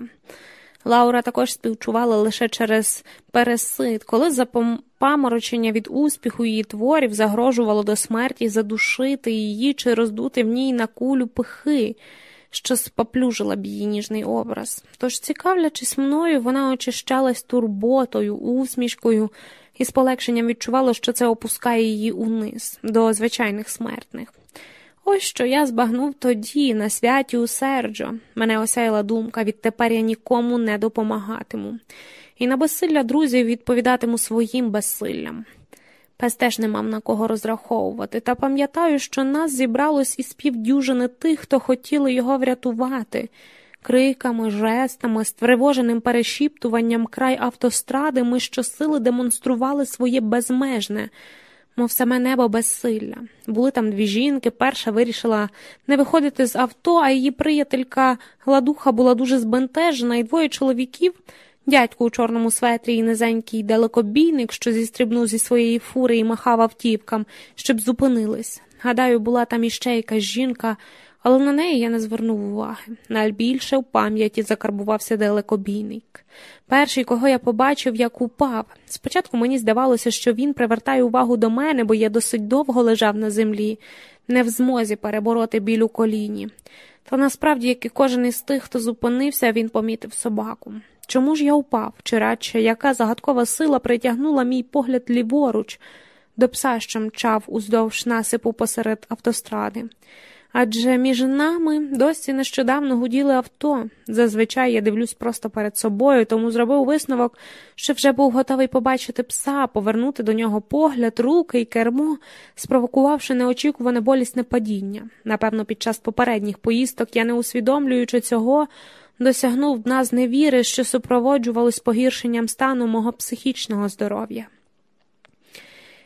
Лаура також співчувала лише через пересид, коли запаморочення від успіху її творів загрожувало до смерті задушити її чи роздути в ній на кулю пихи, що споплюжила б її ніжний образ. Тож, цікавлячись мною, вона очищалась турботою, усмішкою і з полегшенням відчувала, що це опускає її униз, до звичайних смертних. Ось що я збагнув тоді, на святі у Серджо. Мене осяяла думка, відтепер я нікому не допомагатиму, і на безсилля друзів відповідатиму своїм безсиллям. Пес теж не мав на кого розраховувати, та пам'ятаю, що нас зібралось із півдюжини тих, хто хотіли його врятувати. Криками, жестами, стривоженим перешіптуванням край автостради ми щосили демонстрували своє безмежне мов саме небо безсилля. Були там дві жінки. Перша вирішила не виходити з авто, а її приятелька гладуха була дуже збентежена, і двоє чоловіків. Дядько у чорному светрі і низенький далекобійник, що зістрибнув зі своєї фури і махав автівкам, щоб зупинились. Гадаю, була там іще якась жінка, але на неї я не звернув уваги. Найбільше в пам'яті закарбувався далекобійник. Перший, кого я побачив, як упав. Спочатку мені здавалося, що він привертає увагу до мене, бо я досить довго лежав на землі, не в змозі перебороти біль у коліні. Та насправді, як і кожен із тих, хто зупинився, він помітив собаку. Чому ж я упав? Чи радше яка загадкова сила притягнула мій погляд ліворуч до пса, що мчав уздовж насипу посеред автостради? Адже між нами досі нещодавно гуділи авто. Зазвичай я дивлюсь просто перед собою, тому зробив висновок, що вже був готовий побачити пса, повернути до нього погляд, руки і кермо, спровокувавши неочікуване болісне падіння. Напевно, під час попередніх поїздок я, не усвідомлюючи цього, досягнув дна з невіри, що супроводжувалось погіршенням стану мого психічного здоров'я.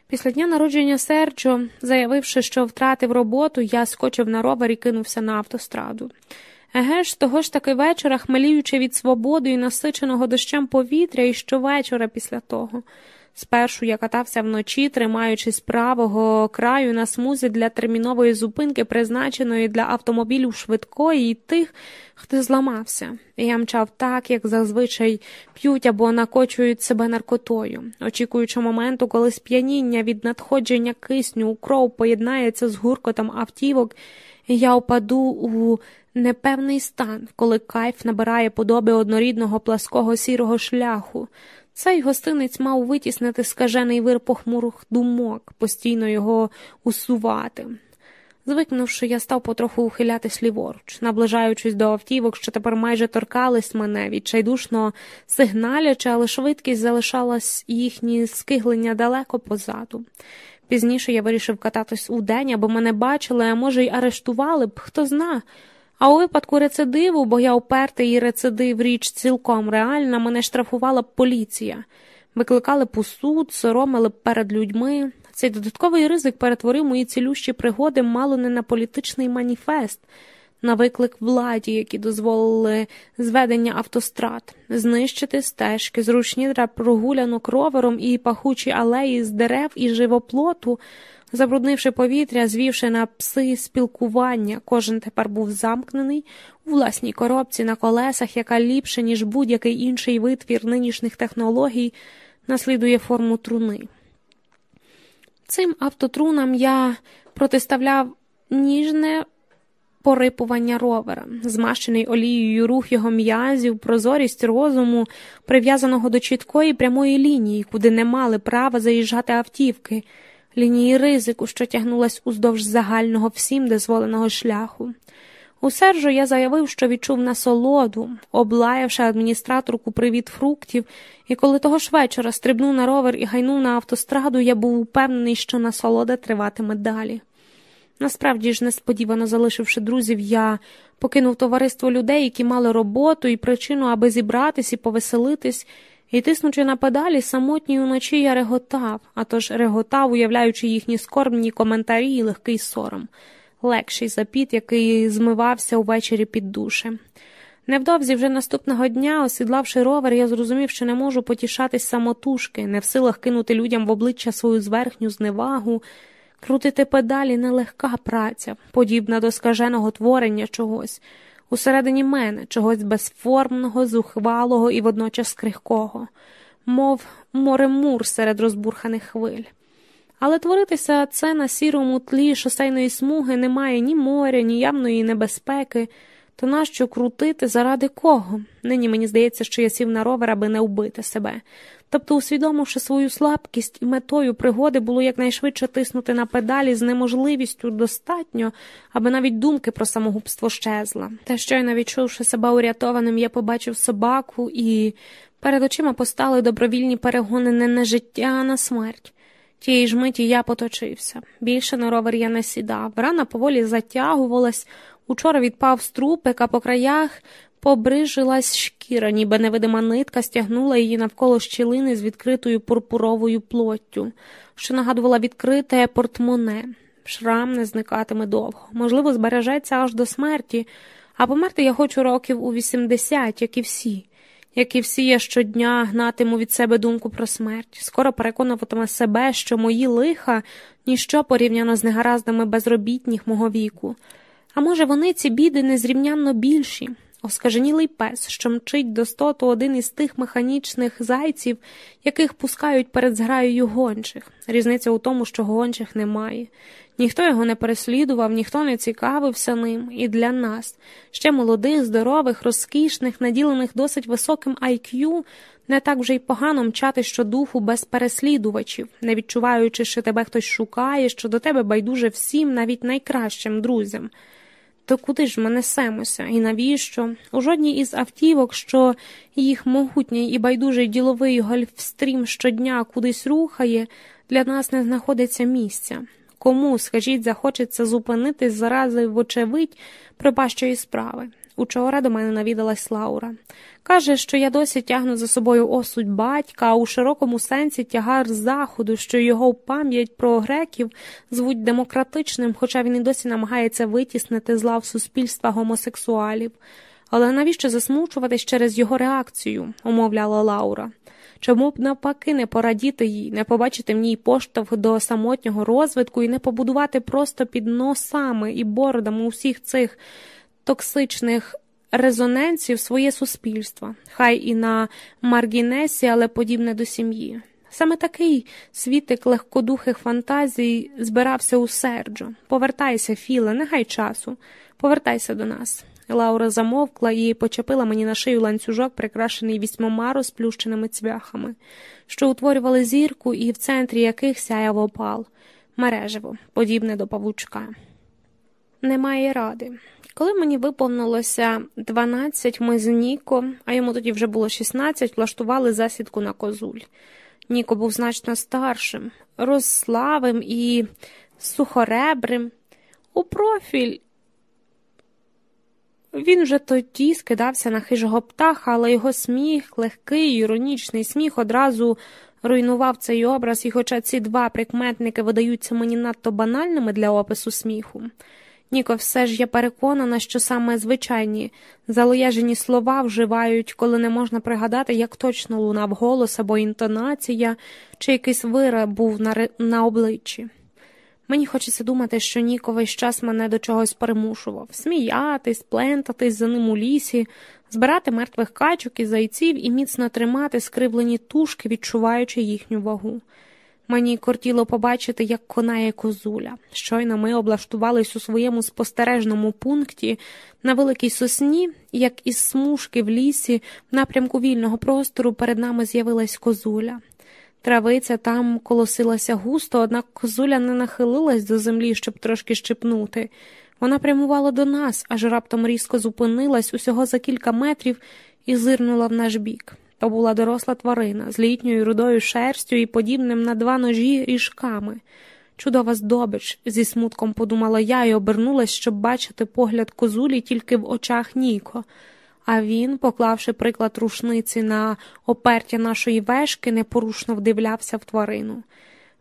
Після дня народження Серджо, заявивши, що втратив роботу, я скочив на ровер і кинувся на автостраду. Еге ж, того ж таки вечора, хмеліючи від свободи і насиченого дощем повітря, і щовечора після того. Спершу я катався вночі, тримаючись правого краю на смузі для термінової зупинки, призначеної для автомобілів швидкої і тих, хто зламався. Я мчав так, як зазвичай п'ють або накочують себе наркотою, очікуючи моменту, коли сп'яніння від надходження кисню у кров поєднається з гуркотом автівок, я впаду у непевний стан, коли кайф набирає подоби однорідного плаского сірого шляху. Цей гостинець мав витіснити скажений вир похмурих думок, постійно його усувати. Звикнувши, я став потроху ухилятись ліворуч, наближаючись до автівок, що тепер майже торкались мене, відчайдушно сигналячи, але швидкість залишалась їхні скиглення далеко позаду. Пізніше я вирішив кататись у день, аби мене бачили, а може, й арештували б, хто зна. А у випадку рецидиву, бо я упертий і рецидив річ цілком реальна, мене штрафувала б поліція. Викликали у суд, соромили б перед людьми. Цей додатковий ризик перетворив мої цілющі пригоди мало не на політичний маніфест, на виклик владі, які дозволили зведення автострад, знищити стежки, зручні для прогулянок ровером і пахучі алеї з дерев і живоплоту. Забруднивши повітря, звівши на пси спілкування, кожен тепер був замкнений у власній коробці на колесах, яка ліпше, ніж будь-який інший витвір нинішніх технологій, наслідує форму труни. Цим автотрунам я протиставляв ніжне порипування ровера, змащений олією рух його м'язів, прозорість розуму, прив'язаного до чіткої прямої лінії, куди не мали права заїжджати автівки лінії ризику, що тягнулась уздовж загального всім дозволеного шляху. У Сержу я заявив, що відчув насолоду, облаявши адміністраторку привіт фруктів, і коли того ж вечора стрибнув на ровер і гайнув на автостраду, я був упевнений, що насолода триватиме далі. Насправді ж, несподівано залишивши друзів, я покинув товариство людей, які мали роботу і причину, аби зібратись і повеселитись, і, тиснучи на педалі, самотній уночі я реготав, а тож реготав, уявляючи їхні скорбні коментарі і легкий сором, легший запіт, який змивався увечері під душем. Невдовзі вже наступного дня, осідлавши ровер, я зрозумів, що не можу потішатись самотужки, не в силах кинути людям в обличчя свою зверхню зневагу. Крутити педалі нелегка праця, подібна до скаженого творення чогось, усередині мене, чогось безформного, зухвалого і водночас крихкого, мов море мур серед розбурханих хвиль. Але творитися це на сірому тлі шосейної смуги немає ні моря, ні явної небезпеки. То нащо крутити заради кого? Нині мені здається, що я сів на ровер, аби не вбити себе. Тобто, усвідомивши свою слабкість і метою пригоди було якнайшвидше тиснути на педалі з неможливістю достатньо, аби навіть думки про самогубство щезла. Та щойно відчувши себе урятованим, я побачив собаку, і перед очима постали добровільні перегони не на життя, а на смерть. Тієї ж миті я поточився. Більше на ровер я не сідав. Рана поволі затягувалась. Учора відпав струпик, а по краях побрижилась шкіра, ніби невидима нитка стягнула її навколо щілини з відкритою пурпуровою плоттю, що нагадувала відкрите портмоне. Шрам не зникатиме довго, можливо, збережеться аж до смерті, а померти я хочу років у 80, як і всі. Як і всі, я щодня гнатиму від себе думку про смерть, скоро переконуватиме себе, що мої лиха ніщо порівняно з негараздами безробітніх мого віку. А може, вони ці біди незрівнянно більші, Оскаженілий пес, що мчить до стоту один із тих механічних зайців, яких пускають перед зграєю гончих. Різниця у тому, що гончих немає. Ніхто його не переслідував, ніхто не цікавився ним, і для нас, ще молодих, здорових, розкішних, наділених досить високим IQ, не так вже й погано мчати щодуху без переслідувачів, не відчуваючи, що тебе хтось шукає, що до тебе байдуже всім, навіть найкращим друзям. То куди ж ми несемося і навіщо? У жодній із автівок, що їх могутній і байдужий діловий гольфстрім щодня кудись рухає, для нас не знаходиться місця. Кому, скажіть, захочеться зупинитись зарази, вочевидь, пропащої справи. Учора до мене навідалась Лаура. Каже, що я досі тягну за собою осудь батька, а у широкому сенсі тягар заходу, що його пам'ять про греків звуть демократичним, хоча він і досі намагається витіснити з лав суспільства гомосексуалів. Але навіщо засмучуватись через його реакцію? умовляла Лаура. Чому б навпаки не порадіти їй, не побачити в ній поштовх до самотнього розвитку і не побудувати просто під носами і бородами усіх цих токсичних резонансів своє суспільство, хай і на маргінесі, але подібне до сім'ї. Саме такий світик легкодухих фантазій збирався у Серджо. Повертайся, Філе, не гай часу, повертайся до нас. Лаура замовкла і почепила мені на шию ланцюжок, прикрашений вісьмома розплющеними цвяхами, що утворювали зірку, і в центрі яких сяяв опал, мережево, подібне до павучка. Немає ради. Коли мені виповнилося 12, ми з Ніко, а йому тоді вже було 16, влаштували засідку на козуль. Ніко був значно старшим, розславим і сухоребрим. У профіль він вже тоді скидався на хижого птаха, але його сміх, легкий, іронічний сміх одразу руйнував цей образ, і хоча ці два прикметники видаються мені надто банальними для опису сміху. Ніко, все ж я переконана, що саме звичайні залояжені слова вживають, коли не можна пригадати, як точно лунав голос або інтонація, чи якийсь вираз був на, на обличчі. Мені хочеться думати, що Ніко весь час мене до чогось примушував сміятись, плентатись за ним у лісі, збирати мертвих качок і зайців і міцно тримати скривлені тушки, відчуваючи їхню вагу. Мені кортіло побачити, як конає козуля. Щойно ми облаштувались у своєму спостережному пункті на великій сосні, як із смужки в лісі, в напрямку вільного простору перед нами з'явилась козуля. Травиця там колосилася густо, однак козуля не нахилилась до землі, щоб трошки щепнути. Вона прямувала до нас, аж раптом різко зупинилась усього за кілька метрів і зирнула в наш бік. То була доросла тварина з літньою рудою шерстю і подібним на два ножі ріжками. Чудова здобич, зі смутком подумала я і обернулась, щоб бачити погляд козулі тільки в очах Ніко. А він, поклавши приклад рушниці на опертя нашої вешки, непорушно вдивлявся в тварину.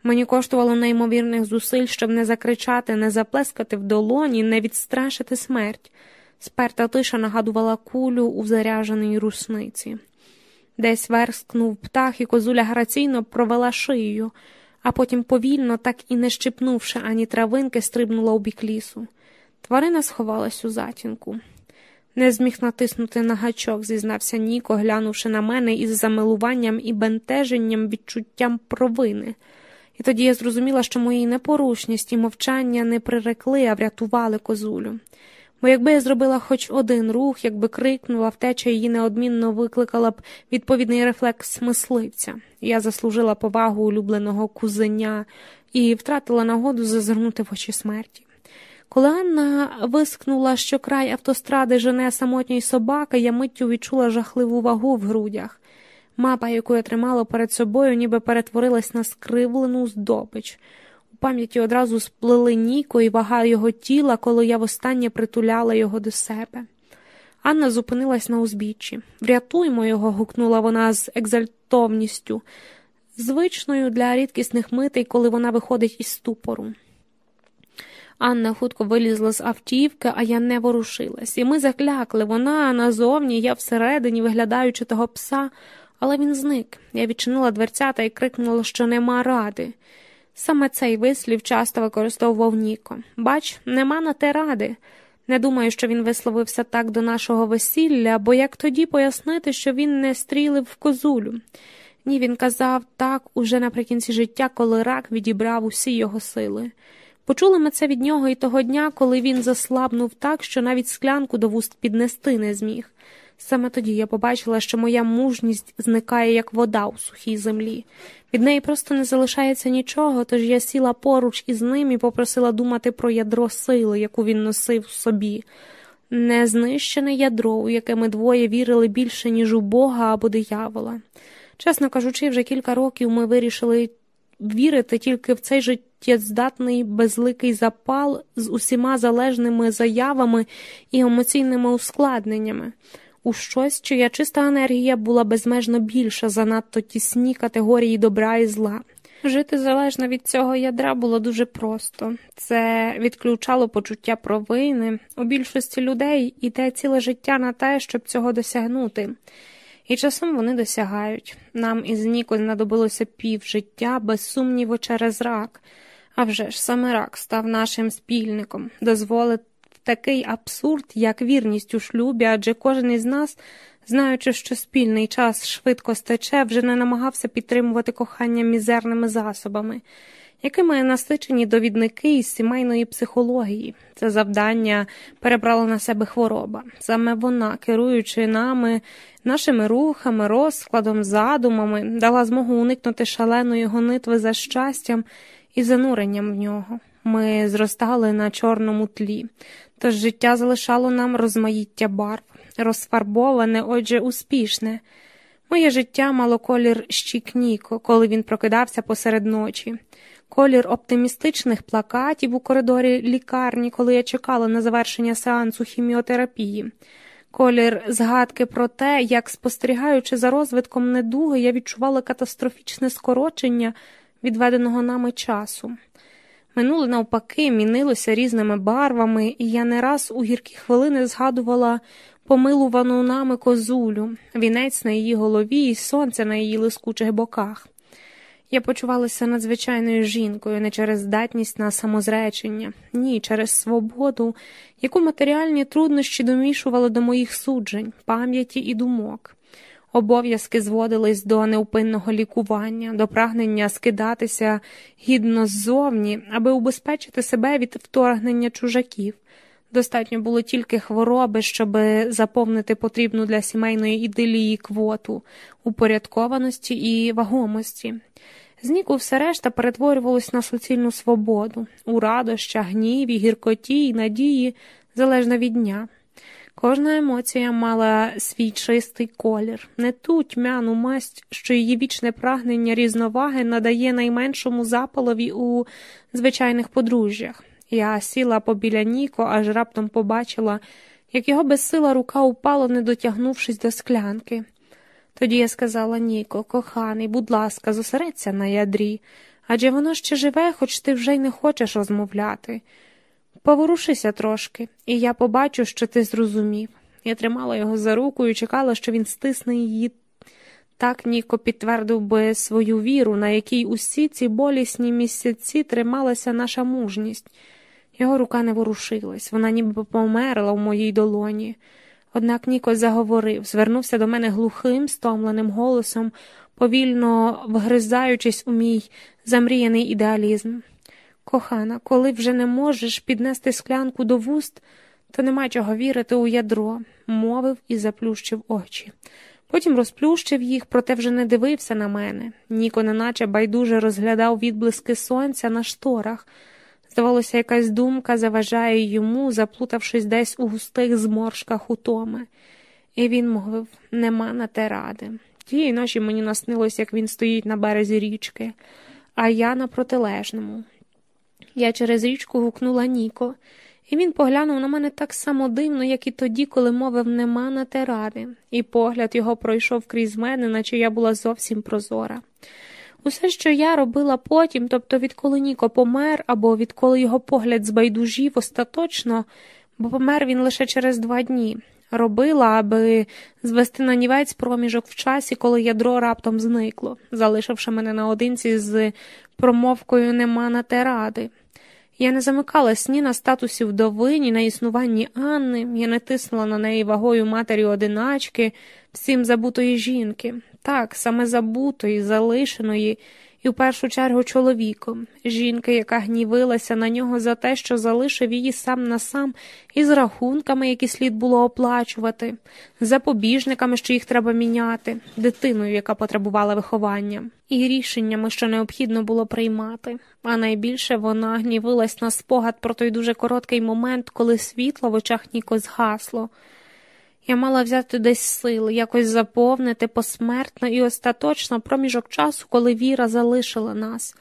Мені коштувало неймовірних зусиль, щоб не закричати, не заплескати в долоні, не відстрашити смерть. Сперта тиша нагадувала кулю у заряженій рушниці. Десь верскнув птах, і козуля граційно провела шиєю, а потім повільно, так і не щипнувши ані травинки, стрибнула у бік лісу. Тварина сховалась у затінку. Не зміг натиснути на гачок, зізнався Ніко, глянувши на мене із замилуванням і бентеженням відчуттям провини. І тоді я зрозуміла, що мої непорушність і мовчання не прирекли, а врятували козулю. Бо якби я зробила хоч один рух, якби крикнула, втеча її неодмінно викликала б відповідний рефлекс мисливця. Я заслужила повагу улюбленого кузеня і втратила нагоду зазирнути в очі смерті. Коли Анна вискнула, що край автостради жене самотній собака, я миттю відчула жахливу вагу в грудях. Мапа, яку я тримала перед собою, ніби перетворилась на скривлену здобич. Пам'яті одразу сплили Ніко і вага його тіла, коли я востаннє притуляла його до себе. Анна зупинилась на узбіччі. Врятуймо його, гукнула вона з екзальтовністю, звичною для рідкісних митей, коли вона виходить із ступору. Анна хутко вилізла з автівки, а я не ворушилась, і ми заклякли вона назовні, я всередині, виглядаючи того пса, але він зник. Я відчинила дверцята і крикнула, що нема ради. Саме цей вислів часто використовував Ніко. Бач, нема на те ради. Не думаю, що він висловився так до нашого весілля, бо як тоді пояснити, що він не стрілив в козулю. Ні, він казав так уже наприкінці життя, коли рак відібрав усі його сили. Почули ми це від нього і того дня, коли він заслабнув так, що навіть склянку до вуст піднести не зміг. Саме тоді я побачила, що моя мужність зникає, як вода у сухій землі. Від неї просто не залишається нічого, тож я сіла поруч із ним і попросила думати про ядро сили, яку він носив в собі. Незнищене ядро, у яке ми двоє вірили більше, ніж у Бога або диявола. Чесно кажучи, вже кілька років ми вирішили вірити тільки в цей життєздатний безликий запал з усіма залежними заявами і емоційними ускладненнями у щось, чия чиста енергія була безмежно більша за надто тісні категорії добра і зла. Жити залежно від цього ядра було дуже просто. Це відключало почуття провини. У більшості людей іде ціле життя на те, щоб цього досягнути. І часом вони досягають. Нам із Ніко знадобилося пів життя, без сумніву, через рак. А вже ж саме рак став нашим спільником, дозволить такий абсурд, як вірність у шлюбі, адже кожен із нас, знаючи, що спільний час швидко стече, вже не намагався підтримувати кохання мізерними засобами, якими насичені довідники із сімейної психології. Це завдання перебрала на себе хвороба. Саме вона, керуючи нами, нашими рухами, розкладом, задумами, дала змогу уникнути шаленої гонитви за щастям і зануренням в нього. Ми зростали на чорному тлі, тож життя залишало нам розмаїття барв, розфарбоване, отже, успішне. Моє життя мало колір щікніко, коли він прокидався посеред ночі, колір оптимістичних плакатів у коридорі лікарні, коли я чекала на завершення сеансу хіміотерапії, колір згадки про те, як, спостерігаючи за розвитком недуги, я відчувала катастрофічне скорочення відведеного нами часу. Минуле навпаки, мінилося різними барвами, і я не раз у гіркі хвилини згадувала помилувану нами козулю, вінець на її голові і сонце на її лискучих боках. Я почувалася надзвичайною жінкою не через здатність на самозречення, ні, через свободу, яку матеріальні труднощі домішували до моїх суджень, пам'яті і думок. Обов'язки зводились до неупинного лікування, до прагнення скидатися гідно ззовні, аби убезпечити себе від вторгнення чужаків. Достатньо було тільки хвороби, щоб заповнити потрібну для сімейної ідилії квоту, упорядкованості і вагомості. З Ніку все решта перетворювалось на суцільну свободу, у радощах, гніві, гіркоті й надії, залежно від дня. Кожна емоція мала свій чистий колір, не ту тьмяну масть, що її вічне прагнення різноваги надає найменшому запалові у звичайних подружжях. Я сіла побіля Ніко, аж раптом побачила, як його безсила рука упала, не дотягнувшись до склянки. Тоді я сказала Ніко, коханий, будь ласка, зосередься на ядрі, адже воно ще живе, хоч ти вже й не хочеш розмовляти. Поворушися трошки, і я побачу, що ти зрозумів. Я тримала його за руку і чекала, що він стисне її. Так Ніко підтвердив би свою віру, на якій усі ці болісні місяці трималася наша мужність. Його рука не ворушилась, вона ніби померла в моїй долоні. Однак Ніко заговорив, звернувся до мене глухим, стомленим голосом, повільно вгризаючись у мій замріяний ідеалізм. Кохана, коли вже не можеш піднести склянку до вуст, то нема чого вірити у ядро, мовив і заплющив очі. Потім розплющив їх, проте вже не дивився на мене. Ніко, неначе байдуже розглядав відблиски сонця на шторах. Здавалося, якась думка заважає йому, заплутавшись десь у густих зморшках утоми. І він мовив нема на те ради. Тієї ночі мені наснилось, як він стоїть на березі річки, а я на протилежному. Я через річку гукнула Ніко, і він поглянув на мене так само дивно, як і тоді, коли мовив нема на те ради, і погляд його пройшов крізь мене, наче я була зовсім прозора. Усе, що я робила потім, тобто відколи Ніко помер, або відколи його погляд збайдужів остаточно, бо помер він лише через два дні, робила, аби звести на нівець проміжок в часі, коли ядро раптом зникло, залишивши мене наодинці з промовкою нема на те ради. Я не замикалась ні на статусі вдови, ні на існуванні Анни, я не тиснула на неї вагою матері одиначки, всім забутої жінки, так, саме забутої, залишеної, і в першу чергу чоловіком, жінки, яка гнівилася на нього за те, що залишив її сам на сам із рахунками, які слід було оплачувати, запобіжниками, що їх треба міняти, дитиною, яка потребувала виховання, і рішеннями, що необхідно було приймати. А найбільше вона гнівилась на спогад про той дуже короткий момент, коли світло в очах Ніко згасло. Я мала взяти десь сили, якось заповнити посмертно і остаточно проміжок часу, коли Віра залишила нас.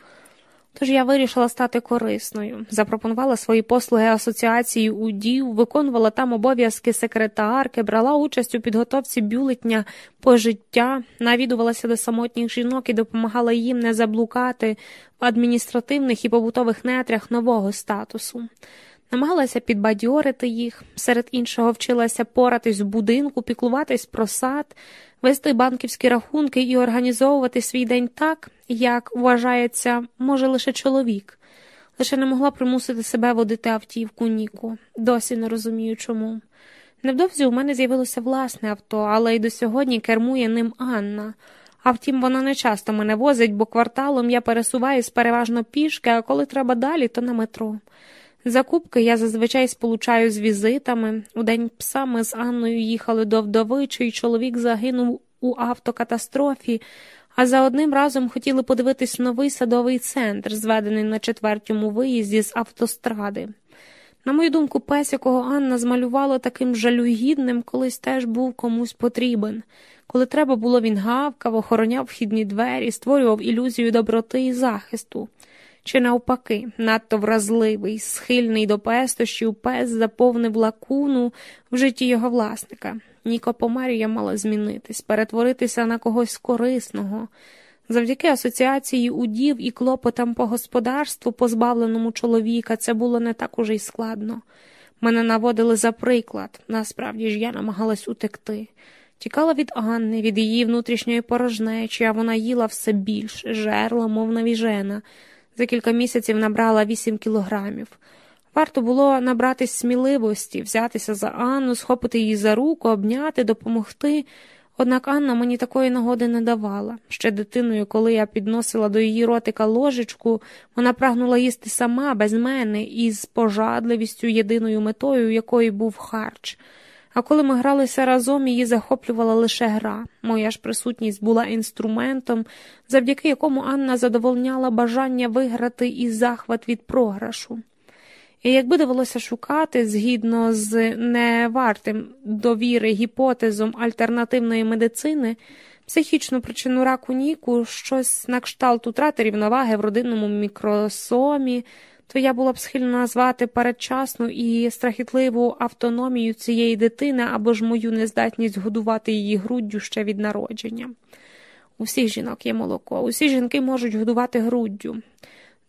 Тож я вирішила стати корисною, запропонувала свої послуги асоціації удів, виконувала там обов'язки секретарки, брала участь у підготовці бюлетня пожиття, навідувалася до самотніх жінок і допомагала їм не заблукати в адміністративних і побутових нетрях нового статусу намагалася підбадьорити їх, серед іншого вчилася поратись в будинку, піклуватись про сад, вести банківські рахунки і організовувати свій день так, як вважається, може лише чоловік. Лише не могла примусити себе водити автівку Ніку, досі не розумію чому. Невдовзі у мене з'явилося власне авто, але й до сьогодні кермує ним Анна. А втім, вона не часто мене возить, бо кварталом я пересуваюсь переважно пішки, а коли треба далі, то на метро. Закупки я зазвичай сполучаю з візитами. У день пса ми з Анною їхали до вдови, чий чоловік загинув у автокатастрофі, а за одним разом хотіли подивитись новий садовий центр, зведений на четвертому виїзді з автостради. На мою думку, пес, якого Анна змалювала таким жалюгідним, колись теж був комусь потрібен. Коли треба було, він гавкав, охороняв вхідні двері, створював ілюзію доброти і захисту чи, навпаки, надто вразливий, схильний до пестощів, пес заповнив лакуну в житті його власника. Ніко Помарія мала змінитись, перетворитися на когось корисного. Завдяки асоціації удів і клопотам по господарству, позбавленому чоловіка, це було не так уже й складно. Мене наводили за приклад, насправді ж я намагалась утекти. Тікала від Анни, від її внутрішньої порожнечі, а вона їла все більш, жерла, мов навіжена. За кілька місяців набрала вісім кілограмів. Варто було набратись сміливості, взятися за Анну, схопити її за руку, обняти, допомогти. Однак Анна мені такої нагоди не давала. Ще дитиною, коли я підносила до її ротика ложечку, вона прагнула їсти сама, без мене, із пожадливістю, єдиною метою, якої був харч. А коли ми гралися разом, її захоплювала лише гра. Моя ж присутність була інструментом, завдяки якому Анна задовольняла бажання виграти і захват від програшу. І якби довелося шукати згідно з невартим довіри гіпотезом альтернативної медицини, психічну причину раку Ніку, щось на кшталт утрати рівноваги в родинному мікросомі, то я була б схильна назвати передчасну і страхітливу автономію цієї дитини або ж мою нездатність годувати її груддю ще від народження. У всіх жінок є молоко, усі жінки можуть годувати груддю.